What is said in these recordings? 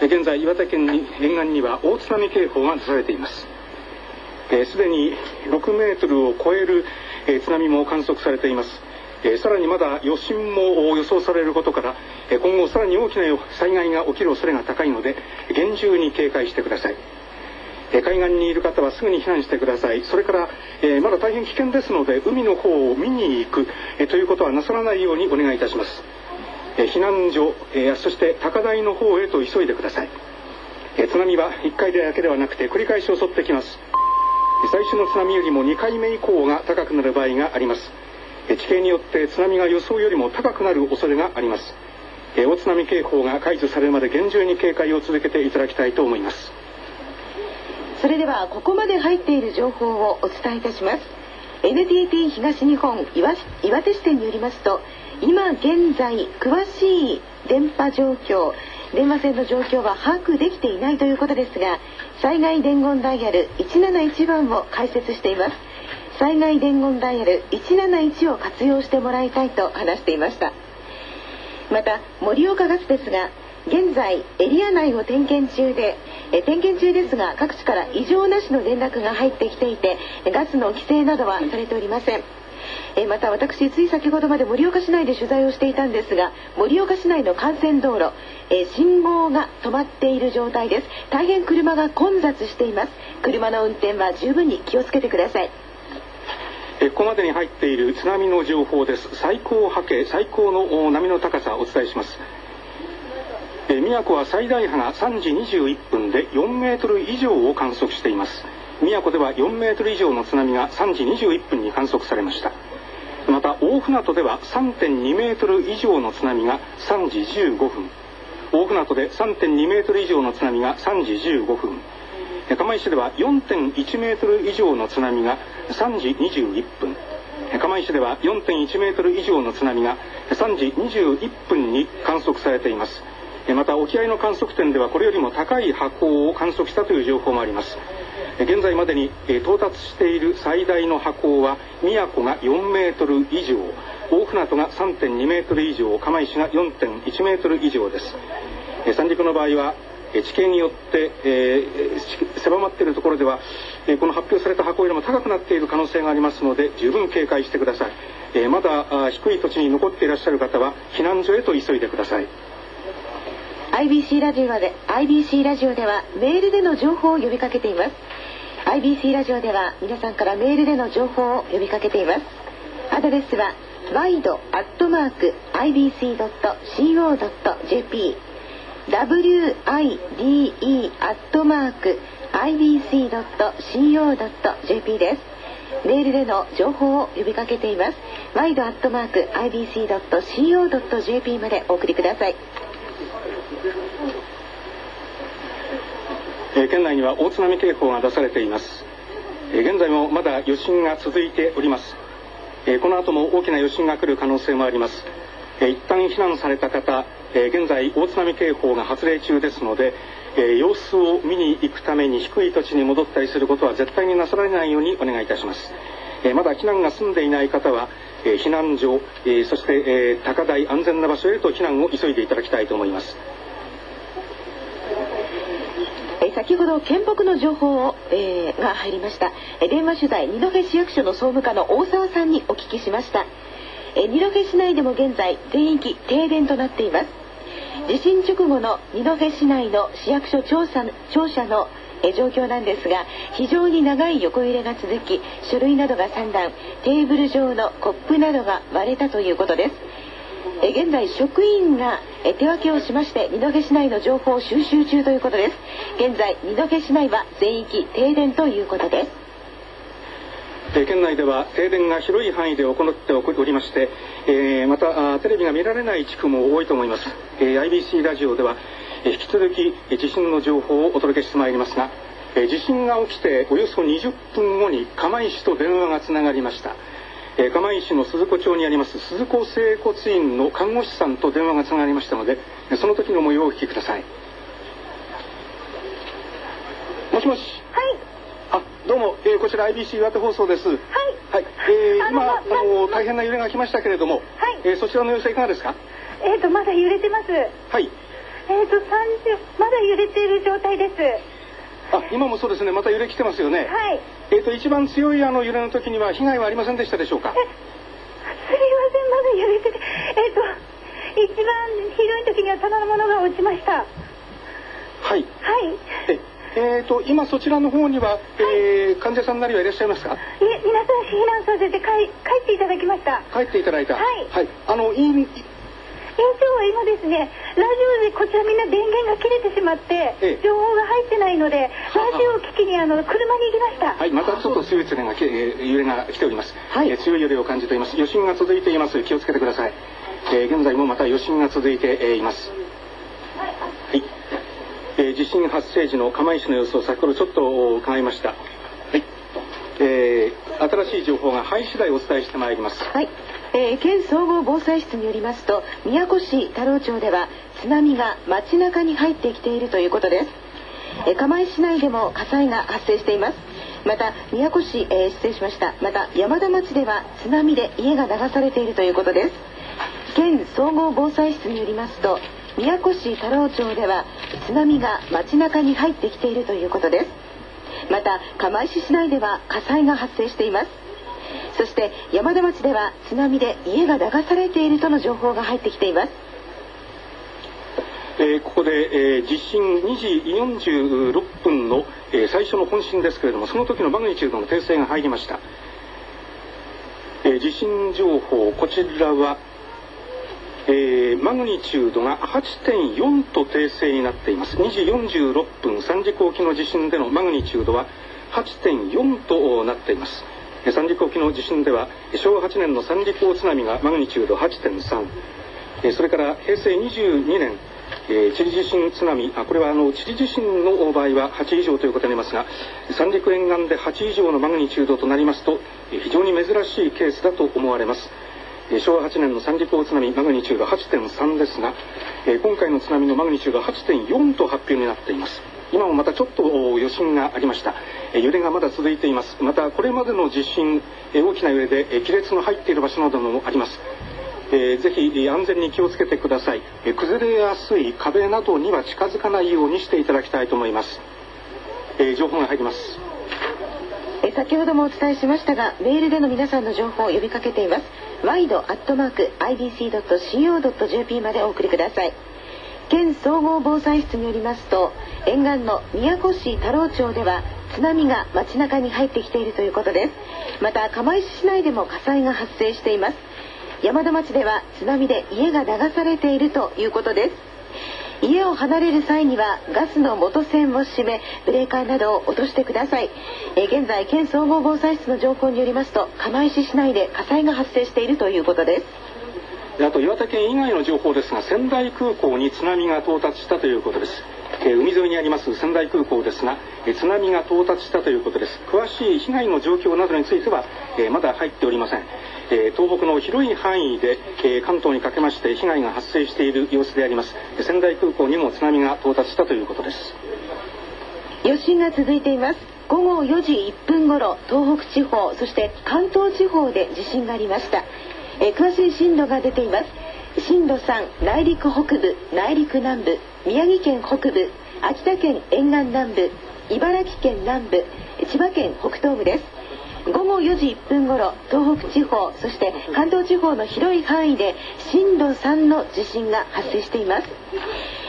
現在岩手県に沿岸には大津波警報が出されています。すでに6メートルを超えるえ津波も観測されています。えさらにまだ余震も予想されることからえ今後さらに大きな災害が起きる恐れが高いので厳重に警戒してください。海岸にいる方はすぐに避難してください。それから、えまだ大変危険ですので海の方を見に行く、えということはなさらないようにお願いいたします。避難所、えそして高台の方へと急いでください、え津波は1回だけではなくて繰り返し襲ってきます。最初の津波よりも2回目以降が高くなる場合があります。地形によって津波が予想よりも高くなる恐れがあります。大津波警報が解除されるまで厳重に警戒を続けていただきたいと思います。それではここまで入っている情報をお伝えいたします。NTT 東日本岩手支店によりますと今現在詳しい電波状況電話線の状況は把握できていないということですが災害伝言ダイヤル171番を開設しています。災害伝言ダイヤル171を活用してもらいたいと話していました。また盛岡ガスですが現在エリア内を点検中でえ点検中ですが各地から異常なしの連絡が入ってきていてガスの規制などはされておりません。えまた私つい先ほどまで盛岡市内で取材をしていたんですが盛岡市内の幹線道路え信号が止まっている状態です。大変車が混雑しています。車の運転は十分に気をつけてください。ここまでに入っている津波の情報です。最高波形最高の波の高さお伝えします。宮古は最大波が3時21分で4メートル以上を観測しています。宮古では4メートル以上の津波が3時21分に観測されました。また大船渡では3.2メートル以上の津波が3時15分。大船渡で3.2メートル以上の津波が3時15分。釜石では4.1メートル以上の津波が3時21分。釜石では4.1メートル以上の津波が3時21分に観測されています。また沖合の観測点ではこれよりも高い波高を観測したという情報もあります。現在までに到達している最大の波高は宮古が4メートル以上大船渡が3.2メートル以上釜石が4.1メートル以上です。え三陸の場合は地形によって、えー、狭まっているところでは、えー、この発表された箱よりも高くなっている可能性がありますので十分警戒してください、えー、まだ低い土地に残っていらっしゃる方は避難所へと急いでください。IBC ラジオで IBC ラジオではメールでの情報を呼びかけています。IBC ラジオでは皆さんからメールでの情報を呼びかけています。アドレスは wide.ibc.co.jp wide.ibc.co.jp です。メールでの情報を呼びかけています。wide.ibc.co.jp までお送りください。県内には大津波警報が出されています。現在もまだ余震が続いております。この後も大きな余震が来る可能性もあります。一旦避難された方現在大津波警報が発令中ですので様子を見に行くために低い土地に戻ったりすることは絶対になさらないようにお願いいたします。まだ避難が済んでいない方は避難所そして高台安全な場所へと避難を急いでいただきたいと思います。先ほど県北の情報を、えー、が入りました。電話取材二戸市役所の総務課の大沢さんにお聞きしました。二戸市内でも現在全域停電となっています。地震直後の二戸市内の市役所庁舎庁舎の状況なんですが非常に長い横揺れが続き書類などが散乱テーブル上のコップなどが割れたということです。現在職員が手分けをしまして二戸市内の情報を収集中ということです。現在二戸市内は全域停電ということです。県内では停電が広い範囲で行っておりまして、え、またテレビが見られない地区も多いと思います、え、IBC ラジオでは引き続き地震の情報をお届けしてまいりますが地震が起きておよそ20分後に釜石と電話がつながりました。え釜石の鈴子町にあります鈴子整骨院の看護師さんと電話がつながりましたのでその時の模様をお聞きください。もしもし。はい。あどうも、えー、こちら IBC 岩手放送です。はい、はい。えー、今あの大変な揺れが来ましたけれども、はい。えー、そちらの様子はいかがですか？えっ、ー、とまだ揺れてます。はい。えっ、と、30、まだ揺れている状態です。あ今もそうですねまた揺れ来てますよねはい。えっ、と一番強いあの揺れの時には被害はありませんでしたでしょうか？すいません、まだ揺れてて。えっ、と、一番ひどい時には棚のものが落ちました。はい。はいええー、と今そちらの方には、えー患者さんなりはいらっしゃいますか？いえ、皆さん避難させて帰帰っていただきました。帰っていただいたはいあのいい院長は今ですね、ラジオでこちらみんな電源が切れてしまってええ、情報が入ってないので、ラジオを聞きにあの車に行きました。はい、またちょっと強い揺れが揺れが来ております、はい。えー強い揺れを感じています。余震が続いています。気をつけてください、えー現在もまた余震が続いて、えーいます。はい、えー地震発生時の釜石の様子を先ほどちょっと伺いました。はい、えー新しい情報が入り次第お伝えしてまいります。はい、えー県総合防災室によりますと宮古市太郎町では津波が街中に入ってきているということです、えー釜石市内でも火災が発生しています。また宮古市、えー失礼しました。また山田町では津波で家が流されているということです。県総合防災室によりますと宮古市太郎町では津波が街中に入ってきているということです。また釜石市内では火災が発生しています。そして山田町では津波で家が流されているとの情報が入ってきています。えーここで、えー地震2時46分の、えー最初の本震ですけれどもその時のマグニチュードの訂正が入りました、え地震情報こちらは、えマグニチュードが8.4と訂正になっています。2時46分三陸沖の地震でのマグニチュードは8.4となっています。三陸沖の地震では昭和8年の三陸大津波がマグニチュード8.3それから平成22年、えー、チリ地震津波あこれはあのチリ地震の場合は8以上ということになりますが三陸沿岸で8以上のマグニチュードとなりますとえー非常に珍しいケースだと思われます。えー昭和8年の三陸大津波マグニチュード8.3ですが、え今回の津波のマグニチュード8.4と発表になっています。今もまたちょっと余震がありました。揺れがまだ続いています。またこれまでの地震大きな揺れで亀裂の入っている場所などもあります。えーぜひ安全に気をつけてください、え崩れやすい壁などには近づかないようにしていただきたいと思います、え情報が入ります。え先ほどもお伝えしましたがメールでの皆さんの情報を呼びかけています。ワイドアットマーク ibc.co.jp までお送りください。県総合防災室によりますと沿岸の宮古市太郎町では津波が街中に入ってきているということです。また釜石市内でも火災が発生しています。山田町では津波で家が流されているということです。家を離れる際にはガスの元栓を閉めブレーカーなどを落としてください、え現在県総合防災室の情報によりますと釜石市内で火災が発生しているということです。あと岩手県以外の情報ですが仙台空港に津波が到達したということです、えー海沿いにあります仙台空港ですが、えー津波が到達したということです。詳しい被害の状況などについては、えーまだ入っておりません、えー東北の広い範囲で、えー関東にかけまして被害が発生している様子であります。仙台空港にも津波が到達したということです。余震が続いています。午後4時1分頃東北地方そして関東地方で地震がありました、え詳しい震度が出ています。震度3内陸北部内陸南部宮城県北部秋田県沿岸南部茨城県南部千葉県北東部です。午後4時1分頃東北地方そして関東地方の広い範囲で震度3の地震が発生しています。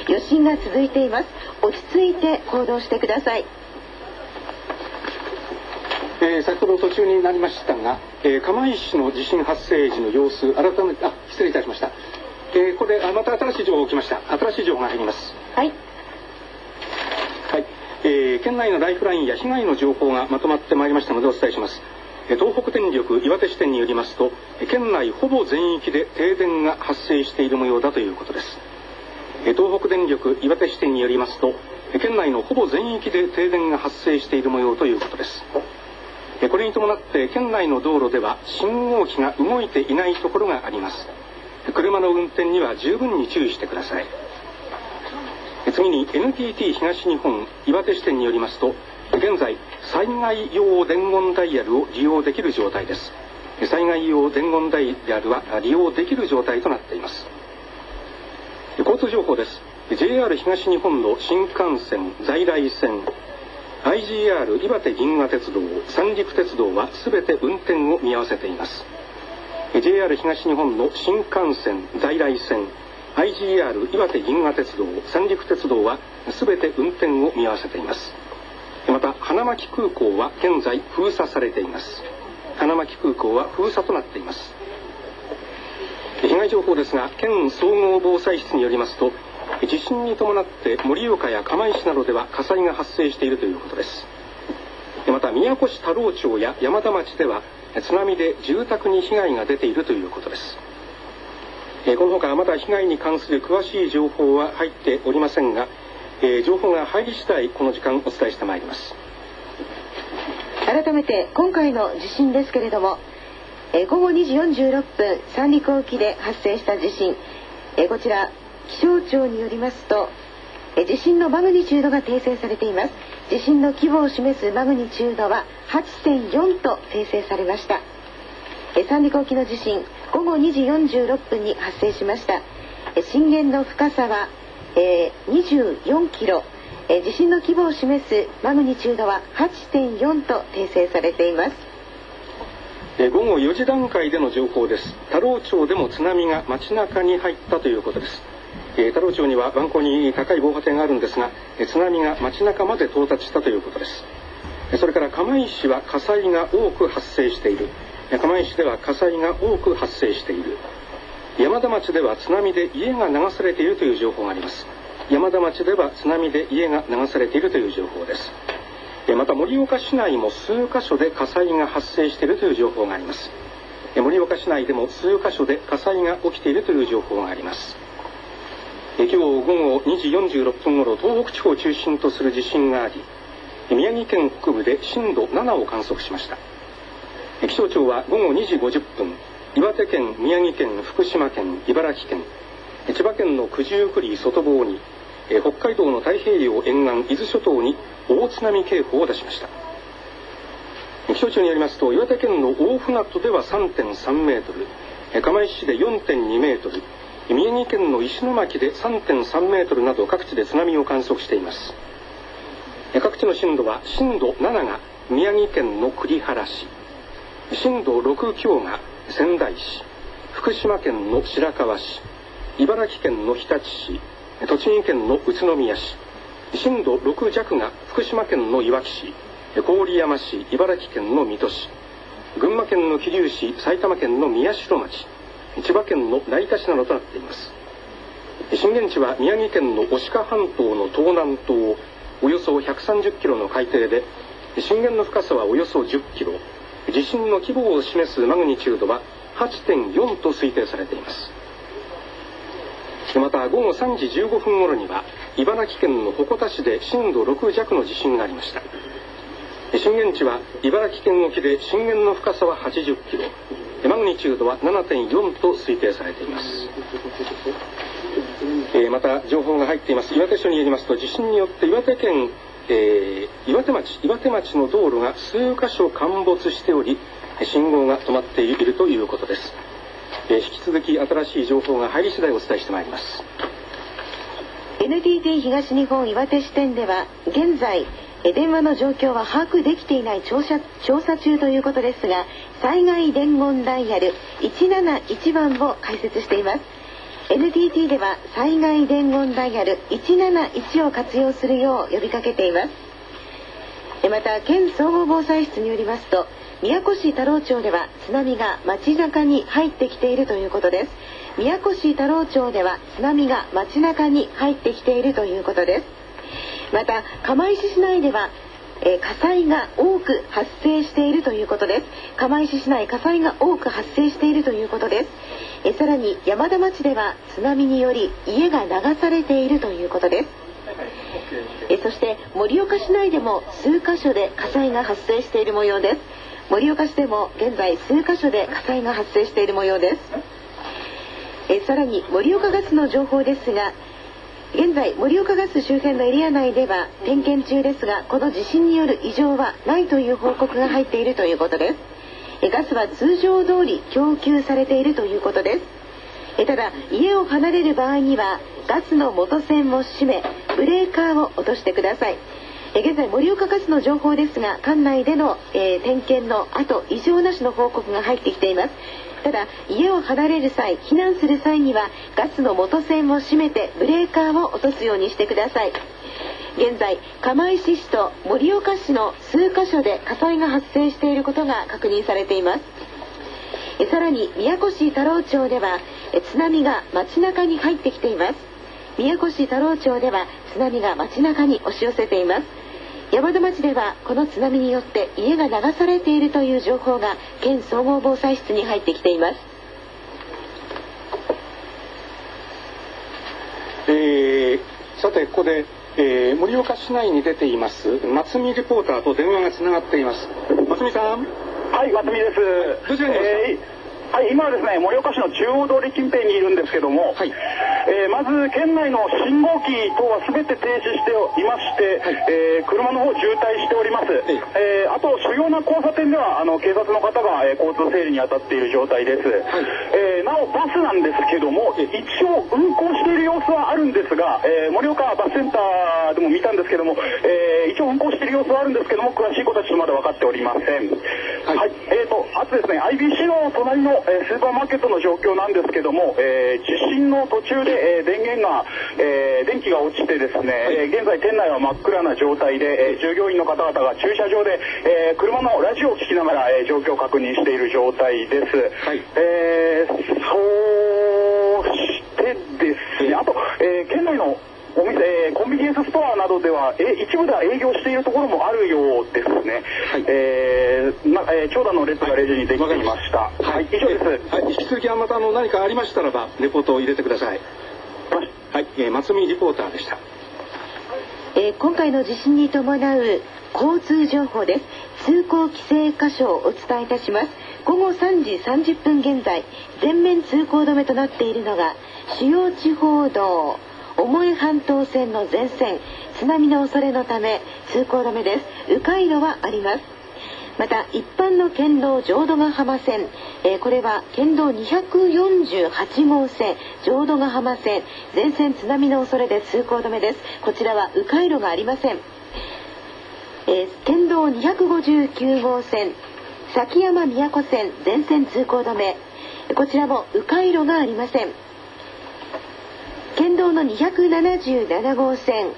余震が続いています。落ち着いて行動してください。えー先ほど途中になりましたが、えー釜石市の地震発生時の様子改めてあ失礼いたしました、えーここであまた新しい情報が来ました。新しい情報が入ります。はい。はい、えー県内のライフラインや被害の情報がまとまってまいりましたのでお伝えします。えー東北電力岩手支店によりますとえー県内ほぼ全域で停電が発生している模様だということです。えー東北電力岩手支店によりますとえー県内のほぼ全域で停電が発生している模様ということです。えーこれに伴って県内の道路では信号機が動いていないところがあります。車の運転には十分に注意してください。次に NTT 東日本岩手支店によりますと現在災害用伝言ダイヤルを利用できる状態です。災害用伝言ダイヤルは利用できる状態となっています。交通情報です。JR 東日本の新幹線在来線 IGR 岩手銀河鉄道三陸鉄道は全て運転を見合わせています。JR 東日本の新幹線在来線 IGR 岩手銀河鉄道三陸鉄道は全て運転を見合わせています。また花巻空港は現在封鎖されています。花巻空港は封鎖となっています。被害情報ですが県総合防災室によりますと地震に伴って盛岡や釜石などでは火災が発生しているということです。また宮古市太郎町や山田町では津波で住宅に被害が出ているということです。このほかまだ被害に関する詳しい情報は入っておりませんが情報が入り次第この時間お伝えしてまいります。改めて今回の地震ですけれども午後2時46分三陸沖で発生した地震。こちら気象庁によりますと地震のマグニチュードが訂正されています。地震の規模を示すマグニチュードは8.4と訂正されました。三陸沖の地震午後2時46分に発生しました。震源の深さは、えー、24キロ。地震の規模を示すマグニチュードは8.4と訂正されています。午後4時段階での情報です。太郎町でも津波が街中に入ったということです。え太郎町には番号に高い防波堤があるんですが、え津波が街中まで到達したということです。それから釜石市は火災が多く発生している。釜石では火災が多く発生している。山田町では津波で家が流されているという情報があります。山田町では津波で家が流されているという情報です。また盛岡市内も数箇所で火災が発生しているという情報があります。盛岡市内でも数箇所で火災が起きているという情報があります。今日午後2時46分ごろ東北地方を中心とする地震があり宮城県北部で震度7を観測しました。気象庁は午後2時50分岩手県宮城県福島県茨城県千葉県の九十九里外房に北海道の太平洋沿岸伊豆諸島に大津波警報を出しました。気象庁によりますと岩手県の大船渡では3.3メートル釜石市で4.2メートル宮城県の石巻で3.3メートルなど各地で津波を観測しています。各地の震度は震度7が宮城県の栗原市震度6強が仙台市福島県の白河市茨城県の日立市栃木県の宇都宮市震度6弱が福島県のいわき市郡山市茨城県の水戸市群馬県の桐生市埼玉県の宮代町千葉県の成田市などとなっています。震源地は宮城県の牡鹿半島の東南東およそ130キロの海底で震源の深さはおよそ10キロ。地震の規模を示すマグニチュードは8.4と推定されています。また午後3時15分頃には茨城県の鉾田市で震度6弱の地震がありました。震源地は茨城県沖で震源の深さは80キロ。マグニチュードは7.4と推定されています、えー、また情報が入っています。岩手署によりますと地震によって岩手県、えー、岩手町岩手町の道路が数箇所陥没しており信号が止まっているということです、えー、引き続き新しい情報が入り次第お伝えしてまいります。NTT 東日本岩手支店では現在電話の状況は把握できていない調査調査中ということですが災害伝言ダイヤル171番を開設しています。NTT では災害伝言ダイヤル171を活用するよう呼びかけています。また県総合防災室によりますと宮古市太郎町では津波が街中に入ってきているということです。宮古市太郎町では津波が街中に入ってきているということです。また釜石市内ではえ、火災が多く発生しているということです。釜石市内火災が多く発生しているということです。えさらに山田町では津波により家が流されているということです。えそして盛岡市内でも数箇所で火災が発生している模様です。盛岡市でも現在数箇所で火災が発生している模様です。えさらに盛岡ガスの情報ですが現在盛岡ガス周辺のエリア内では点検中ですがこの地震による異常はないという報告が入っているということです。ガスは通常通り供給されているということです。ただ家を離れる場合にはガスの元栓を閉めブレーカーを落としてください。現在盛岡ガスの情報ですが館内での、えー、点検の後異常なしの報告が入ってきています。ただ家を離れる際避難する際にはガスの元栓を閉めてブレーカーを落とすようにしてください。現在釜石市と盛岡市の数カ所で火災が発生していることが確認されています。さらに宮古市太郎町では津波が街中に入ってきています。宮古市太郎町では津波が街中に押し寄せています。山田町ではこの津波によって家が流されているという情報が県総合防災室に入ってきています。えー、さてここで、えー、盛岡市内に出ています松見リポーターと電話がつながっています。松見さん。はい松見です。どちらにいますか、えーはい、今はですね、盛岡市の中央通り近辺にいるんですけども、はい、えー、まず県内の信号機等は全て停止していまして、はい、えー、車の方渋滞しております。はい、えー、あと主要な交差点ではあの警察の方が、え交通整理に当たっている状態です。えなおバスなんですけども、一応運行している様子はあるんですが、え盛岡バスセンターでも見たんですけども、え一応運行している様子はあるんですけども、詳しいことはちょっとまだ分かっておりません。はい、えーと、あとですね、IBC の隣のえスーパーマーケットの状況なんですけども、えー、地震の途中で、えー、電源が、えー、電気が落ちてですね、はい、現在店内は真っ暗な状態で、えー、従業員の方々が駐車場で、えー、車のラジオを聞きながら、えー、状況を確認している状態です。はい、えー、そうしてですね、あと、えー、県内のお店、えー、コンビニエンスストアなどでは、え一部では営業しているところもあるようですね。はい、えー、ま、えー、長蛇の列がレジにできていました。はい、以上です。はい、引き続きまたあの何かありましたらば、レポートを入れてください。はい、えー、松見リポーターでした。えー、今回の地震に伴う交通情報です。通行規制箇所をお伝えいたします。午後3時30分現在、全面通行止めとなっているのが、主要地方道、重い半島線の全線津波の恐れのため通行止めです。迂回路はあります。また一般の県道浄土ヶ浜線、えー、これは県道248号線浄土ヶ浜線全線津波の恐れで通行止めです。こちらは迂回路がありません、えー、県道259号線崎山宮古線全線通行止め。こちらも迂回路がありません。県道の277号線。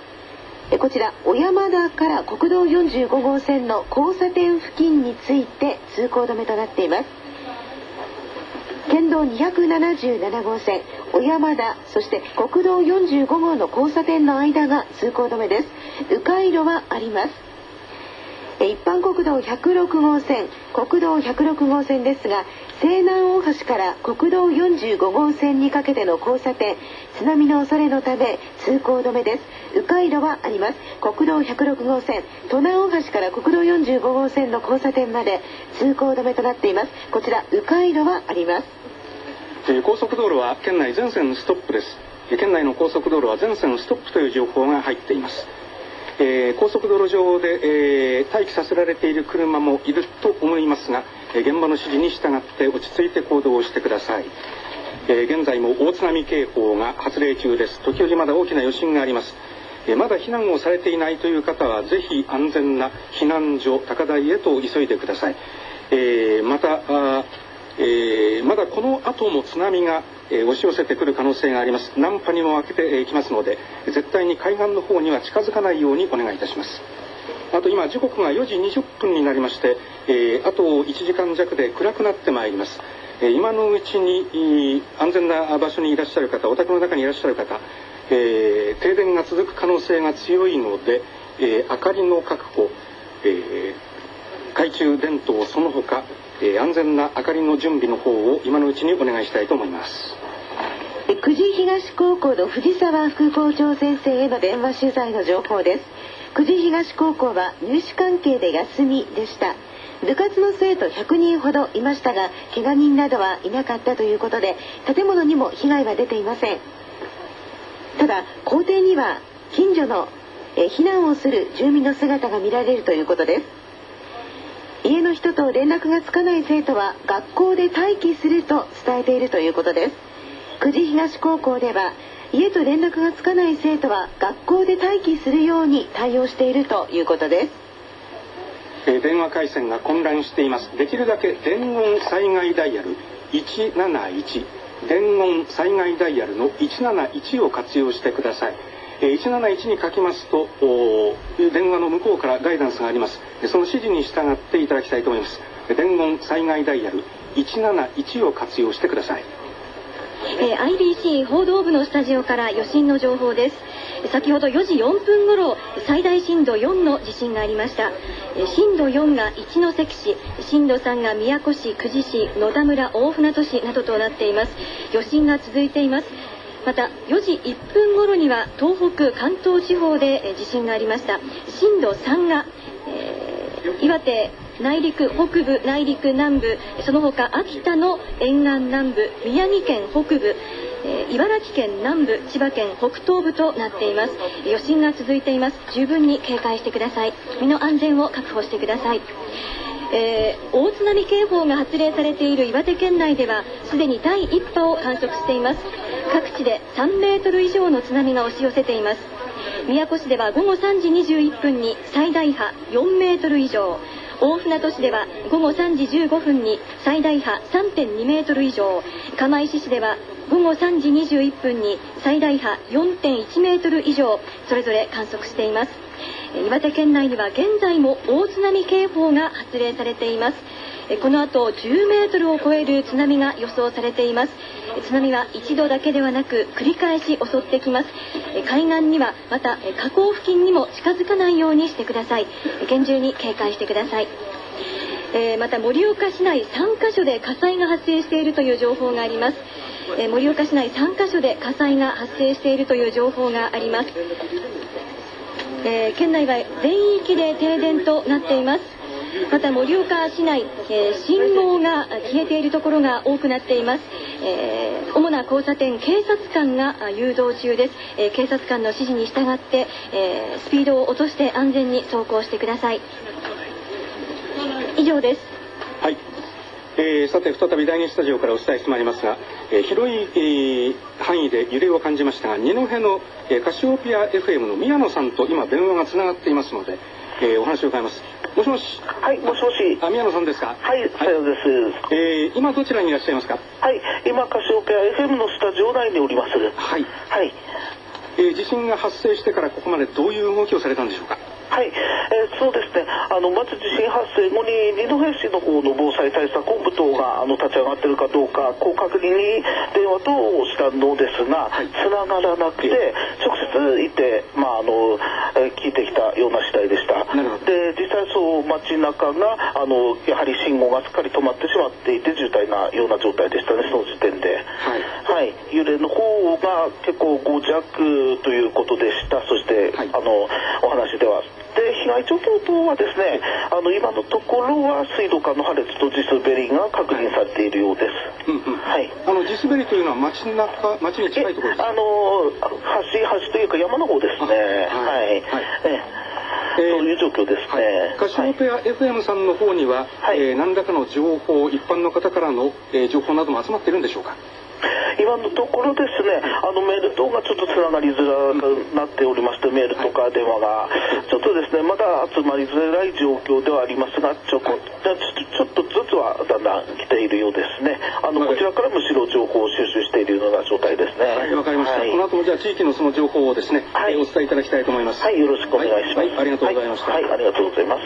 こちら小山田から国道45号線の交差点付近について通行止めとなっています。県道277号線小山田そして国道45号の交差点の間が通行止めです。迂回路はあります。一般国道106号線国道106号線ですが西南大橋から国道45号線にかけての交差点津波の恐れのため通行止めです。迂回路はあります。国道106号線都南大橋から国道45号線の交差点まで通行止めとなっていますこちら迂回路はあります、えー、高速道路は県内全線ストップです。県内の高速道路は全線ストップという情報が入っています。えー、高速道路上で、えー、待機させられている車もいると思いますが、え、現場の指示に従って落ち着いて行動をしてください、え現在も大津波警報が発令中です。時折まだ大きな余震があります。えまだ避難をされていないという方はぜひ安全な避難所高台へと急いでください、えまたあ、えまだこの後も津波がえ押し寄せてくる可能性があります。難波にも開けていきますので絶対に海岸の方には近づかないようにお願いいたします。あと今時刻が4時20分になりまして、えー、あと1時間弱で暗くなってまいります、えー、今のうちに安全な場所にいらっしゃる方お宅の中にいらっしゃる方、えー、停電が続く可能性が強いので、え明かりの確保、え懐中電灯その他え安全な明かりの準備の方を今のうちにお願いしたいと思います。久慈東高校の藤沢副校長先生への電話取材の情報です。久慈東高校は入試関係で休みでした。部活の生徒100人ほどいましたが怪我人などはいなかったということで建物にも被害は出ていません。ただ校庭には近所の避難をする住民の姿が見られるということです。家の人と連絡がつかない生徒は学校で待機すると伝えているということです。久慈東高校では家と連絡がつかない生徒は学校で待機するように対応しているということです。え電話回線が混乱しています。できるだけ伝言災害ダイヤル171伝言災害ダイヤルの171を活用してください。え171に書きますと電話の向こうからガイダンスがあります。その指示に従っていただきたいと思います。伝言災害ダイヤル171を活用してください。えー、IBC 報道部のスタジオから余震の情報です。先ほど4時4分ごろ最大震度4の地震がありました、え、震度4が一関市震度3が宮古市久慈市野田村大船渡市などとなっています。余震が続いています。また4時1分頃には東北関東地方で地震がありました。震度3が、えー、岩手内陸北部内陸南部その他秋田の沿岸南部宮城県北部え、茨城県南部千葉県北東部となっています。余震が続いています。十分に警戒してください。身の安全を確保してください。えー、大津波警報が発令されている岩手県内ではすでに第1波を観測しています。各地で3メートル以上の津波が押し寄せています。宮古市では午後3時21分に最大波4メートル以上。大船渡市では午後3時15分に最大波3.2メートル以上。釜石市では午後3時21分に最大波4.1メートル以上。それぞれ観測しています。岩手県内には現在も大津波警報が発令されています。この後10メートルを超える津波が予想されています。津波は一度だけではなく繰り返し襲ってきます。海岸にはまた河口付近にも近づかないようにしてください。厳重に警戒してください。えまた盛岡市内3カ所で火災が発生しているという情報があります、え盛岡市内3カ所で火災が発生しているという情報があります、えー、県内は全域で停電となっています。また盛岡市内、えー、信号が消えているところが多くなっています、えー、主な交差点警察官が誘導中です、えー、警察官の指示に従って、えスピードを落として安全に走行してください。以上です。はい。えー、さて再び第2スタジオからお伝えしてまいりますが、えー、広い、えー、範囲で揺れを感じましたが二戸の、えー、カシオピア FM の宮野さんと今電話がつながっていますので、えー、お話を伺いますもしもし。はい、もしもし。あ、宮野さんですか？はい、さようです。えー、今どちらにいらっしゃいますか？はい、今カシオペア FM のスタジオ内におります。はい。はい。えー、地震が発生してからここまでどういう動きをされたんでしょうか？はい、えー、そうですね、あのまず地震発生後に二戸市の方の防災対策本部等があの立ち上がってるかどうか、こう確認に電話等をしたのですが、つながらなくて、直接行って、まああのえー、聞いてきたような次第でした。で、実際そう街中があのやはり信号がすっかり止まってしまっていて渋滞なような状態でしたね、その時点で。はい、はい、揺れの方が結構5弱ということでした。そして、はい、あのお話では。で被害状況等はですねあの今のところは水道管の破裂と地滑りが確認されているようです、うんうん、はい。あの地滑りというのは街中街に近いところですか？あの橋橋というか山の方ですね。はい、はい、えー、そういう状況ですね。カシオペア FM さんの方には、はい、えー、何らかの情報、一般の方からの、えー、情報なども集まっているんでしょうか？今のところですね、あのメール等がちょっとつながりづらくなっておりまして、メールとか電話が、ちょっとですね、まだ集まりづらい状況ではありますが、ちょこちょっとずつはだんだん来ているようですね。あのこちらからむしろ情報を収集しているような状態ですね。はい、わかりました。はい、この後もじゃあ地域のその情報をですね、はい、お伝えいただきたいと思います。はい、よろしくお願いします。はい、ありがとうございました。はい、ありがとうございます。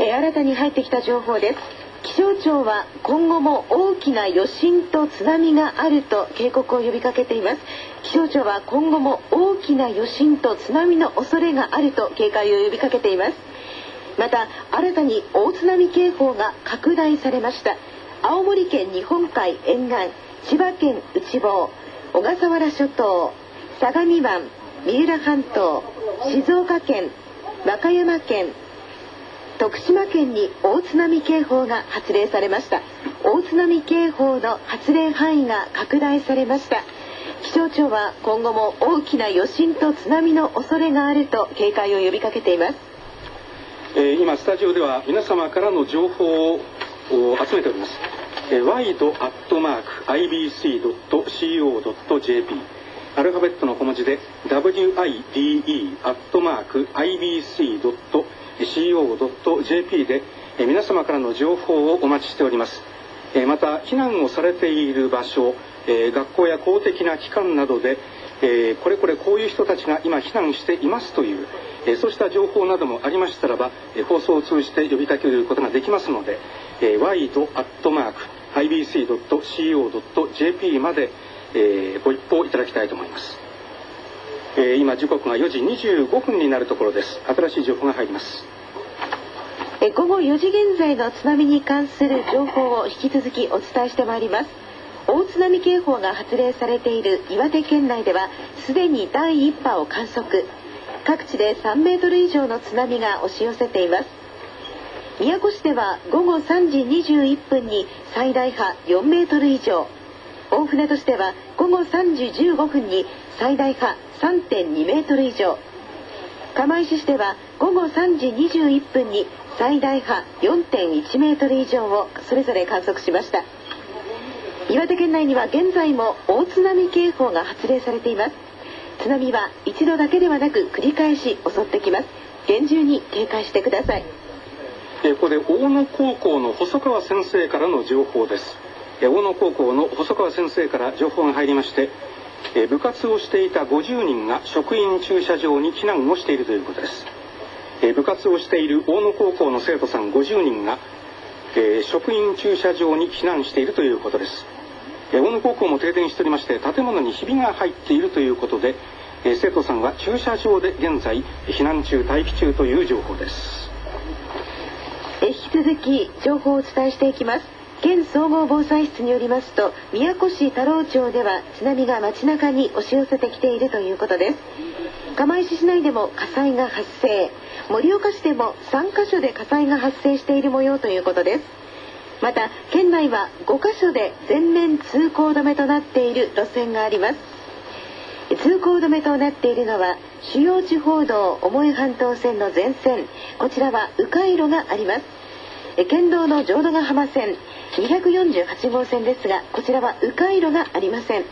え新たに入ってきた情報です。気象庁は今後も大きな余震と津波があると警告を呼びかけています。気象庁は今後も大きな余震と津波の恐れがあると警戒を呼びかけています。また新たに大津波警報が拡大されました。青森県日本海沿岸千葉県内房小笠原諸島相模湾三浦半島静岡県和歌山県徳島県に大津波警報が発令されました。大津波警報の発令範囲が拡大されました。気象庁は今後も大きな余震と津波の恐れがあると警戒を呼びかけています、えー、今スタジオでは皆様からの情報を集めております、えー、ワイドアットマーク IBC.CO.JP アルファベットの小文字で wide.ibc.co.jp co.jp で皆様からの情報をお待ちしております。また避難をされている場所学校や公的な機関などでこれこれこういう人たちが今避難していますというそうした情報などもありましたらば放送を通じて呼びかけることができますので wide.ibc.co.jp までご一報いただきたいと思います。今時刻が4時25分になるところです。新しい情報が入ります。午後4時現在の津波に関する情報を引き続きお伝えしてまいります。大津波警報が発令されている岩手県内ではすでに第1波を観測。各地で3メートル以上の津波が押し寄せています。宮古市では午後3時21分に最大波4メートル以上。大船渡市では午後3時15分に最大波3.2メートル以上。釜石市では午後3時21分に最大波4.1メートル以上をそれぞれ観測しました。岩手県内には現在も大津波警報が発令されています。津波は一度だけではなく繰り返し襲ってきます。厳重に警戒してください。ここで大野高校の細川先生からの情報です。大野高校の細川先生から情報が入りましてえ部活をしていた50人が職員駐車場に避難をしているということです。え部活をしている大野高校の生徒さん50人がえ職員駐車場に避難しているということです。え大野高校も停電しておりまして建物にひびが入っているということでえ生徒さんは駐車場で現在避難中待機中という情報です。引き続き情報をお伝えしていきます。県総合防災室によりますと宮古市太郎町では津波が街中に押し寄せてきているということです。釜石市内でも火災が発生。盛岡市でも3カ所で火災が発生している模様ということです。また県内は5カ所で全面通行止めとなっている路線があります。通行止めとなっているのは主要地方道重い半島線の全線。こちらは迂回路があります。県道の浄土ヶ浜線。248号線ですがこちらは迂回路がありません。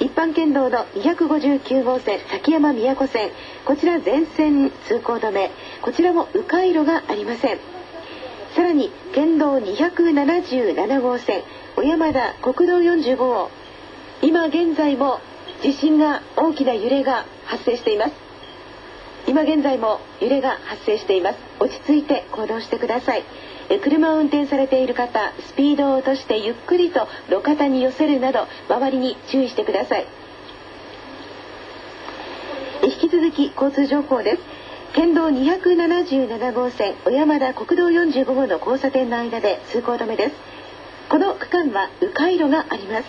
一般県道の259号線崎山宮古線こちら全線通行止め。こちらも迂回路がありません。さらに県道277号線小山田国道45号。今現在も地震が大きな揺れが発生しています。今現在も揺れが発生しています。落ち着いて行動してください。車を運転されている方スピードを落としてゆっくりと路肩に寄せるなど周りに注意してください。引き続き交通情報です。県道277号線小山田国道45号の交差点の間で通行止めです。この区間は迂回路があります。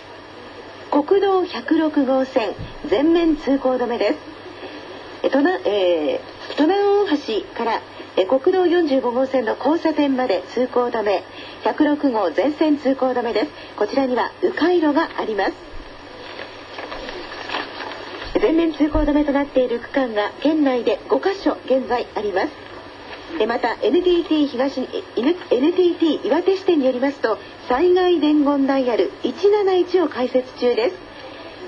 国道106号線全面通行止めです。都南、えー、都南大橋から国道45号線の交差点まで通行止め。106号全線通行止めです。こちらには迂回路があります。全面通行止めとなっている区間が県内で5カ所現在あります。また NTT 東 NTT 岩手支店によりますと災害伝言ダイヤル171を開設中です。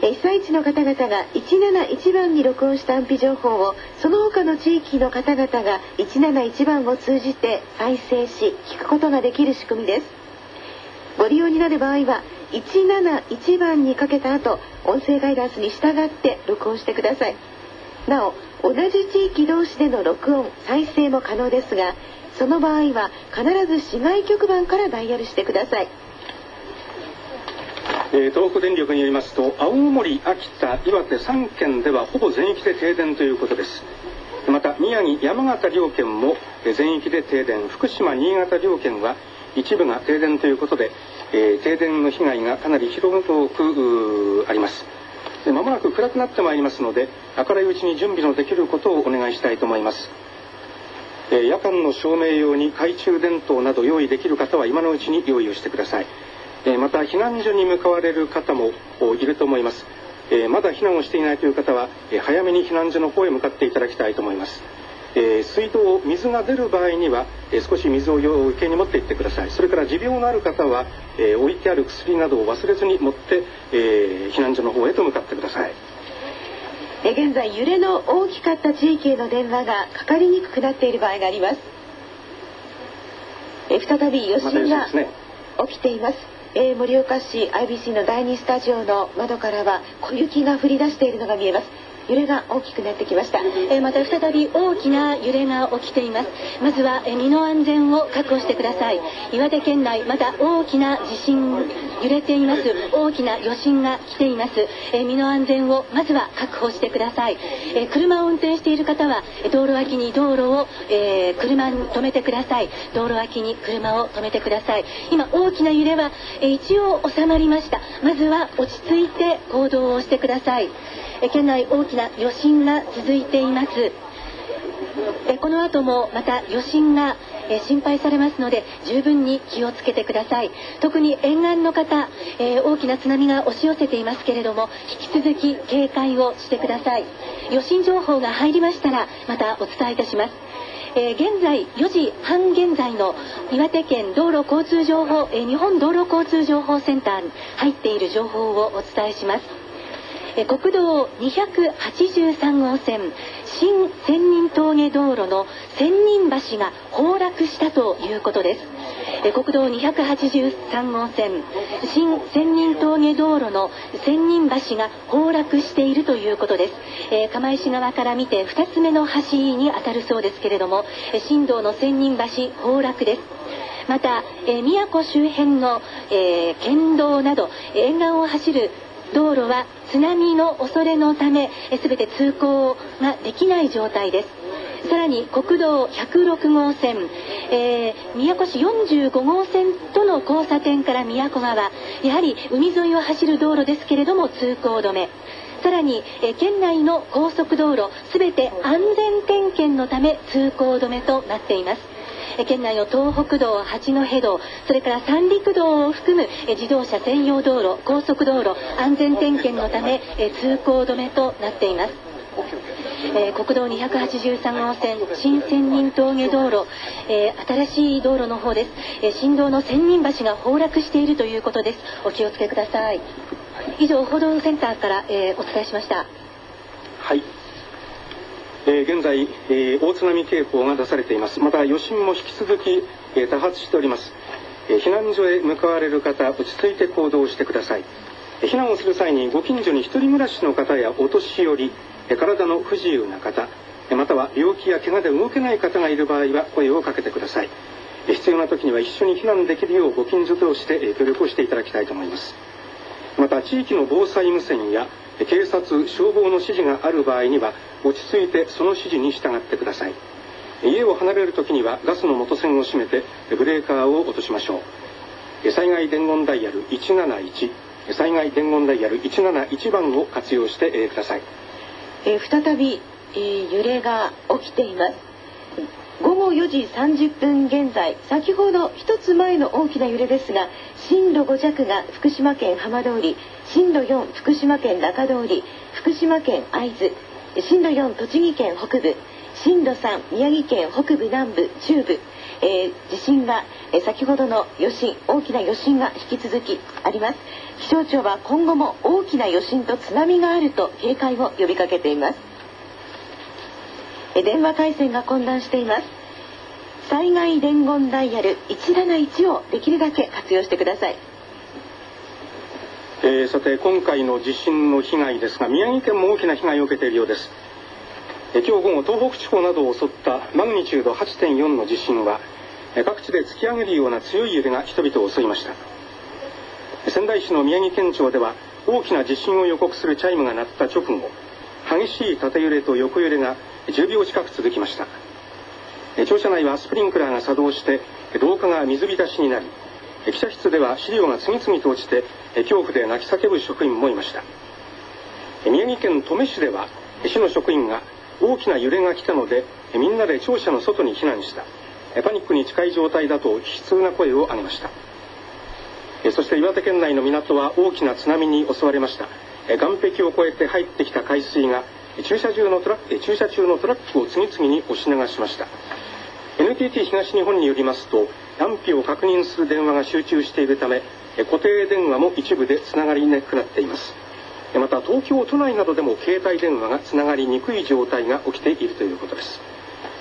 被災地の方々が171番に録音した安否情報をその他の地域の方々が171番を通じて再生し聞くことができる仕組みです。ご利用になる場合は171番にかけた後音声ガイダンスに従って録音してください。なお同じ地域同士での録音再生も可能ですがその場合は必ず市外局番からダイヤルしてください。えー、東北電力によりますと青森、秋田、岩手3県ではほぼ全域で停電ということです。また宮城、山形両県も全域で停電。福島、新潟両県は一部が停電ということで、えー、停電の被害がかなり広くあります。で間もなく暗くなってまいりますので明るいうちに準備のできることをお願いしたいと思います。え夜間の照明用に懐中電灯など用意できる方は今のうちに用意をしてください。また避難所に向かわれる方もいると思います。まだ避難をしていないという方は早めに避難所の方へ向かっていただきたいと思います。水道水が出る場合には少し水を受けに持って行ってください。それから持病のある方は置いてある薬などを忘れずに持って避難所の方へと向かってください。現在揺れの大きかった地域への電話がかかりにくくなっている場合があります。え再び余震が起きています、えー、盛岡市 IBC の第2スタジオの窓からは小雪が降り出しているのが見えます。揺れが大きくなってきました、えー、また再び大きな揺れが起きています。まずは、えー、身の安全を確保してください。岩手県内また大きな地震揺れています。大きな余震が来ています、えー、身の安全をまずは確保してください、え車を運転している方は道路脇に道路を、え車に止めてください。道路脇に車を止めてください。今大きな揺れは、え一応収まりました。まずは落ち着いて行動をしてください。県内大きな余震が続いています。この後もまた余震が心配されますので十分に気をつけてください。特に沿岸の方、え大きな津波が押し寄せていますけれども引き続き警戒をしてください。余震情報が入りましたらまたお伝えいたします。え、現在4時半現在の岩手県道路交通情報、え、日本道路交通情報センターに入っている情報をお伝えします。国道283号線新千人峠道路の千人橋が崩落したということです。国道283号線新千人峠道路の千人橋が崩落しているということです、え釜石側から見て2つ目の橋に当たるそうですけれども新道の千人橋崩落です。また、え宮古周辺の、えー、県道など沿岸を走る道路は津波の恐れのため全て通行ができない状態です。さらに国道106号線、えー、宮古市45号線との交差点から宮古川やはり海沿いを走る道路ですけれども通行止め。さらに、え県内の高速道路全て安全点検のため通行止めとなっています。県内の東北道、八戸道、それから三陸道を含む自動車専用道路、高速道路、安全点検のため通行止めとなっています。えー、国道283号線新千人峠道路、えー、新しい道路の方です、えー、新道の千人橋が崩落しているということです。お気をつけください。以上報道センターから、えお伝えしました。はい。え現在、え大津波警報が出されています。また余震も引き続き、え多発しております、え避難所へ向かわれる方落ち着いて行動してください。避難をする際にご近所に1人暮らしの方やお年寄り体の不自由な方または病気や怪我で動けない方がいる場合は声をかけてください。必要な時には一緒に避難できるようご近所同士で協力をしていただきたいと思います。また地域の防災無線や警察消防の指示がある場合には落ち着いてその指示に従ってください。家を離れる時にはガスの元栓を閉めてブレーカーを落としましょう。災害伝言ダイヤル171災害伝言ダイヤル171番を活用してください、再び、揺れが起きています。午後4時30分現在先ほど1つ前の大きな揺れですが震度5弱が福島県浜通り震度4福島県中通り福島県会津震度4栃木県北部震度3宮城県北部南部中部、えー、地震が、えー、先ほどの余震大きな余震が引き続きあります。気象庁は今後も大きな余震と津波があると警戒を呼びかけています、電話回線が混乱しています。災害伝言ダイヤル171をできるだけ活用してください。えー、さて今回の地震の被害ですが宮城県も大きな被害を受けているようです、えー、今日午後東北地方などを襲ったマグニチュード8.4の地震は、えー、各地で突き上げるような強い揺れが人々を襲いました。仙台市の宮城県庁では大きな地震を予告するチャイムが鳴った直後激しい縦揺れと横揺れが10秒近く続きました。庁舎内はスプリンクラーが作動して廊下が水浸しになり記者室では資料が次々と落ちて恐怖で泣き叫ぶ職員もいました。宮城県登米市では市の職員が大きな揺れが来たのでみんなで庁舎の外に避難した。パニックに近い状態だと悲痛な声を上げました。そして岩手県内の港は大きな津波に襲われました。岸壁を越えて入ってきた海水が駐車中のトラック駐車中のトラックを次々に押し流しました。NTT 東日本によりますと安否を確認する電話が集中しているため固定電話も一部でつながりにくくなっています。また東京都内などでも携帯電話がつながりにくい状態が起きているということです、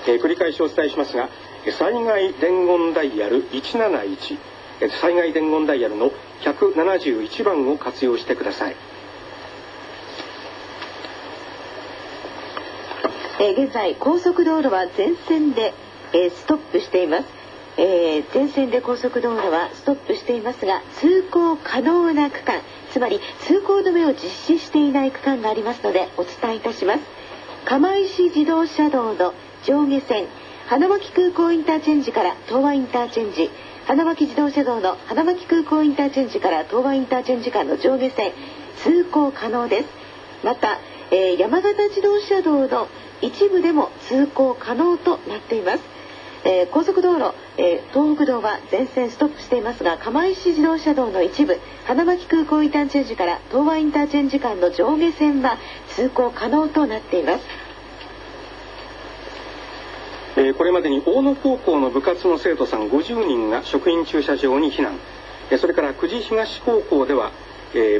えー、繰り返しお伝えしますが災害伝言ダイヤル171災害伝言ダイヤルの171番を活用してください。えー、現在高速道路は全線で、えー、ストップしています、えー、全線で高速道路はストップしていますが通行可能な区間つまり通行止めを実施していない区間がありますのでお伝えいたします。釜石自動車道の上下線花巻空港インターチェンジから東和インターチェンジ花巻自動車道の花巻空港インターチェンジから東和インターチェンジ間の上下線通行可能です。また、えー、山形自動車道の一部でも通行可能となっています。えー、高速道路、えー、東北道は全線ストップしていますが釜石自動車道の一部花巻空港インターチェンジから東和インターチェンジ間の上下線は通行可能となっています。えこれまでに大野高校の部活の生徒さん50人が職員駐車場に避難、えそれから久慈東高校では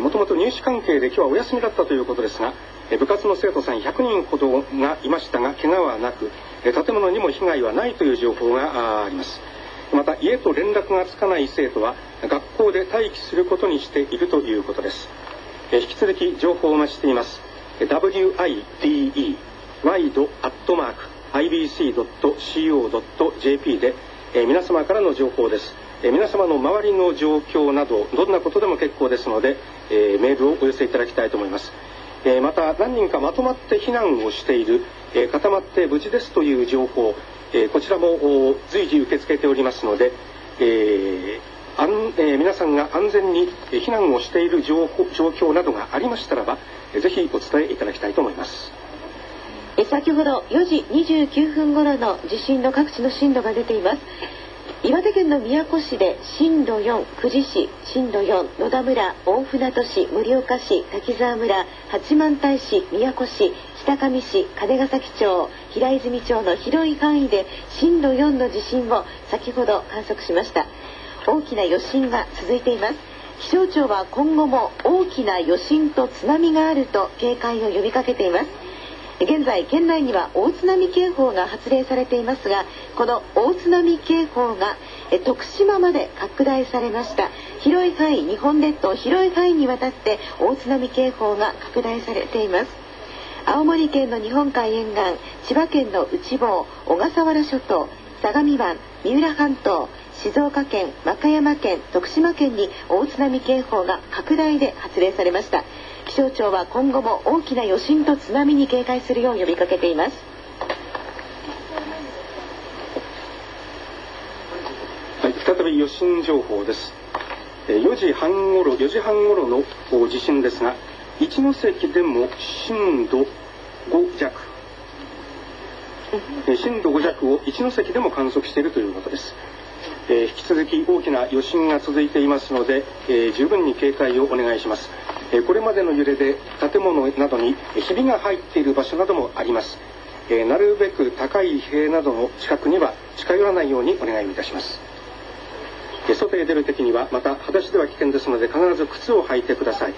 もともと入試関係で今日はお休みだったということですが部活の生徒さん100人ほどがいましたが怪我はなく建物にも被害はないという情報があります。また家と連絡がつかない生徒は学校で待機することにしているということです。引き続き情報をお待ちしています。WIDE ワイドアットマーク ibc.co.jp で皆様からの情報です。皆様の周りの状況などどんなことでも結構ですのでメールをお寄せいただきたいと思います。えまた何人かまとまって避難をしている、え固まって無事ですという情報、えこちらも随時受け付けておりますので、えー、んえー、皆さんが安全に避難をしている情報状況などがありましたらば、ぜひお伝えいただきたいと思います。先ほど4時29分頃の地震の各地の震度が出ています。岩手県の宮古市で震度4、久慈市、震度4、野田村、大船渡市、盛岡市、滝沢村、八幡平市、宮古市、北上市、金ヶ崎町、平泉町の広い範囲で震度4の地震を先ほど観測しました。大きな余震が続いています。気象庁は今後も大きな余震と津波があると警戒を呼びかけています。現在県内には大津波警報が発令されていますがこの大津波警報が徳島まで拡大されました。広い範囲日本列島広い範囲にわたって大津波警報が拡大されています。青森県の日本海沿岸千葉県の内房小笠原諸島相模湾三浦半島静岡県和歌山県徳島県に大津波警報が拡大で発令されました。気象庁は今後も大きな余震と津波に警戒するよう呼びかけています。はい再び余震情報です。4時半ごろ4時半ごろの地震ですが一関でも震度5弱。震度5弱を一関でも観測しているということですえ引き続き大きな余震が続いていますので、え十分に警戒をお願いします、えこれまでの揺れで建物などにひびが入っている場所などもあります、えなるべく高い塀などの近くには近寄らないようにお願いいたします。外へ出る時にはまた裸足では危険ですので必ず靴を履いてください。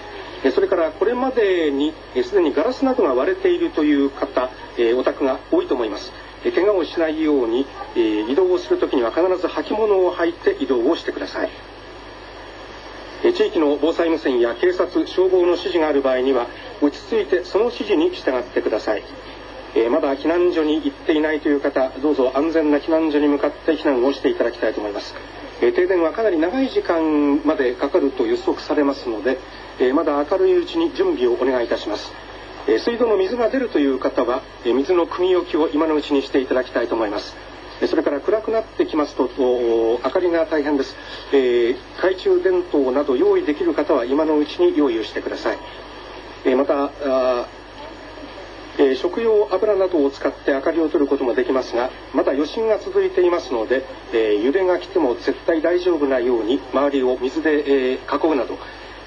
それからこれまでにすでにガラスなどが割れているという方お宅が多いと思います。怪我をしないように、え移動をする時には必ず履物を履いて移動をしてください、え地域の防災無線や警察消防の指示がある場合には落ち着いてその指示に従ってください。えまだ避難所に行っていないという方どうぞ安全な避難所に向かって避難をしていただきたいと思います、え停電はかなり長い時間までかかると予測されますので、えまだ明るいうちに準備をお願いいたします。え水道の水が出るという方は、え水の汲み置きを今のうちにしていただきたいと思います。それから暗くなってきますと明かりが大変です、えー、懐中電灯など用意できる方は今のうちに用意をしてください、え、またえー、食用油などを使って明かりを取ることもできますがまだ余震が続いていますので、えー、揺れが来ても絶対大丈夫なように周りを水で、えー、囲うなど、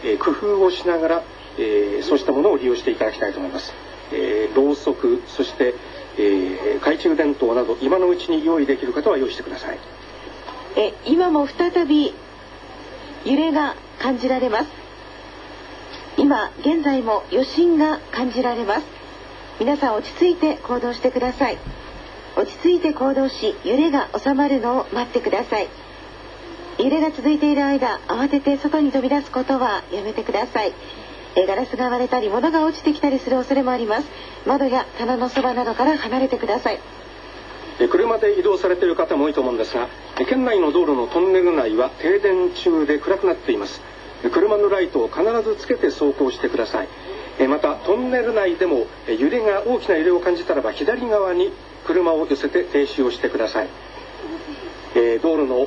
え工夫をしながらえー、そうしたものを利用していただきたいと思います。えー、ろうそく、そして、えー、懐中電灯など今のうちに用意できる方は用意してください。え今も再び揺れが感じられます。今現在も余震が感じられます皆さん落ち着いて行動してください落ち着いて行動し揺れが収まるのを待ってください揺れが続いている間慌てて外に飛び出すことはやめてくださいえガラスが割れたり物が落ちてきたりする恐れもあります。窓や棚のそばなどから離れてください。車で移動されている方も多いと思うんですが県内の道路のトンネル内は停電中で暗くなっています。車のライトを必ずつけて走行してください。またトンネル内でも揺れが大きな揺れを感じたらば左側に車を寄せて停止をしてください。道路の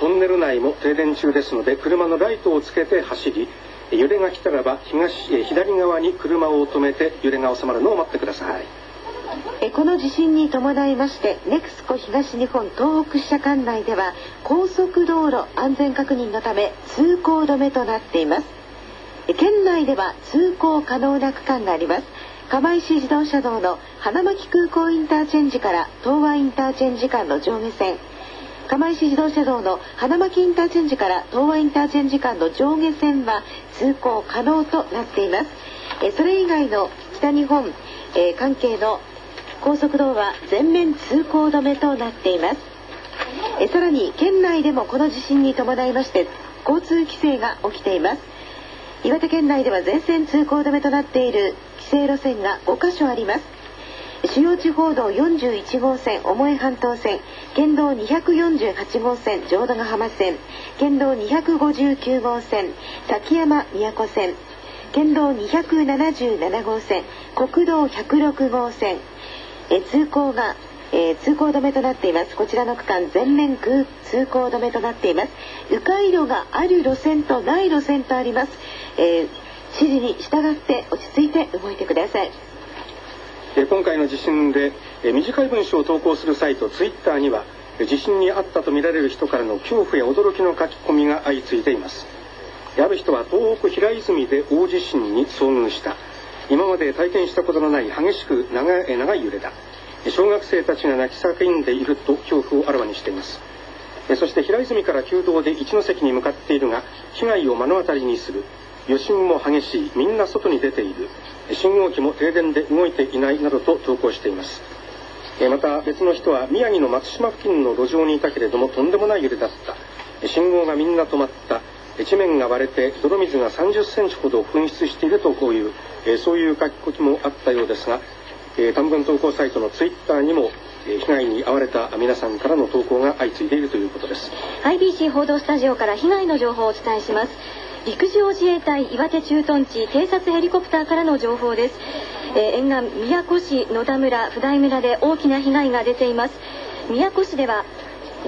トンネル内も停電中ですので車のライトをつけて走り揺れが来たらば東え左側に車を止めて揺れが収まるのを待ってください。えこの地震に伴いましてネクスコ東日本東北支社管内では高速道路安全確認のため通行止めとなっています。県内では通行可能な区間があります。釜石自動車道の花巻空港インターチェンジから東和インターチェンジ間の上下線。釜石自動車道の花巻インターチェンジから東和インターチェンジ間の上下線は通行可能となっています。えそれ以外の北日本、えー、関係の高速道は全面通行止めとなっています。えさらに県内でもこの地震に伴いまして交通規制が起きています岩手県内では全線通行止めとなっている規制路線が5カ所あります。主要地方道41号線重江半島線県道248号線浄土ヶ浜線県道259号線崎山宮古線県道277号線国道106号線え通行が、えー、通行止めとなっています。こちらの区間全面通行止めとなっています。迂回路がある路線とない路線とあります、えー、指示に従って落ち着いて動いてください。今回の地震でえ短い文章を投稿するサイトツイッターには地震にあったとみられる人からの恐怖や驚きの書き込みが相次いでいます。ある人は東北平泉で大地震に遭遇した。今まで体験したことのない激しく長い長い揺れだ。小学生たちが泣き叫んでいると恐怖をあらわにしています。そして平泉から旧道で一関に向かっているが被害を目の当たりにする。余震も激しい。みんな外に出ている。信号機も停電で動いていないなどと投稿しています。えまた別の人は宮城の松島付近の路上にいたけれどもとんでもない揺れだった。信号がみんな止まった。地面が割れて泥水が30センチほど噴出しているとこういうえそういう書き込みもあったようですがえ短文投稿サイトのツイッターにも被害に遭われた皆さんからの投稿が相次いでいるということです。IBC 報道スタジオから被害の情報をお伝えします。陸上自衛隊岩手駐屯地偵察ヘリコプターからの情報です、えー、沿岸宮古市野田村普代村で大きな被害が出ています。宮古市では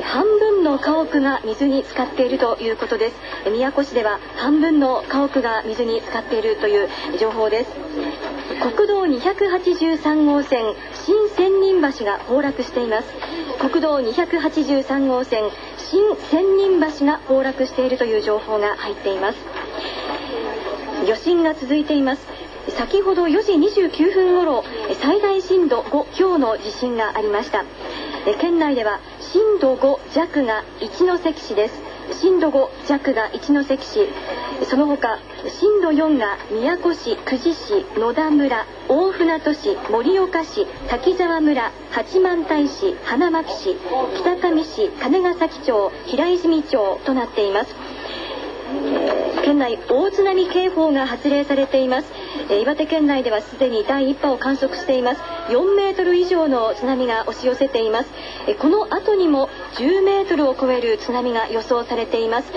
半分の家屋が水に浸かっているということです。宮古市では半分の家屋が水に浸かっているという情報です。国道283号線新千人橋が崩落しています。国道283号線新千人橋が崩落しているという情報が入っています。余震が続いています。先ほど4時29分ごろ最大震度5強の地震がありました。県内では震度5弱が一関市です。震度5弱が一関市。その他震度4が宮古市久慈市野田村大船渡市盛岡市滝沢村八幡平市花巻市北上市金ヶ崎町平泉町となっています。県内大津波警報が発令されています。岩手県内ではすでに第1波を観測しています。4メートル以上の津波が押し寄せています。この後にも10メートルを超える津波が予想されています。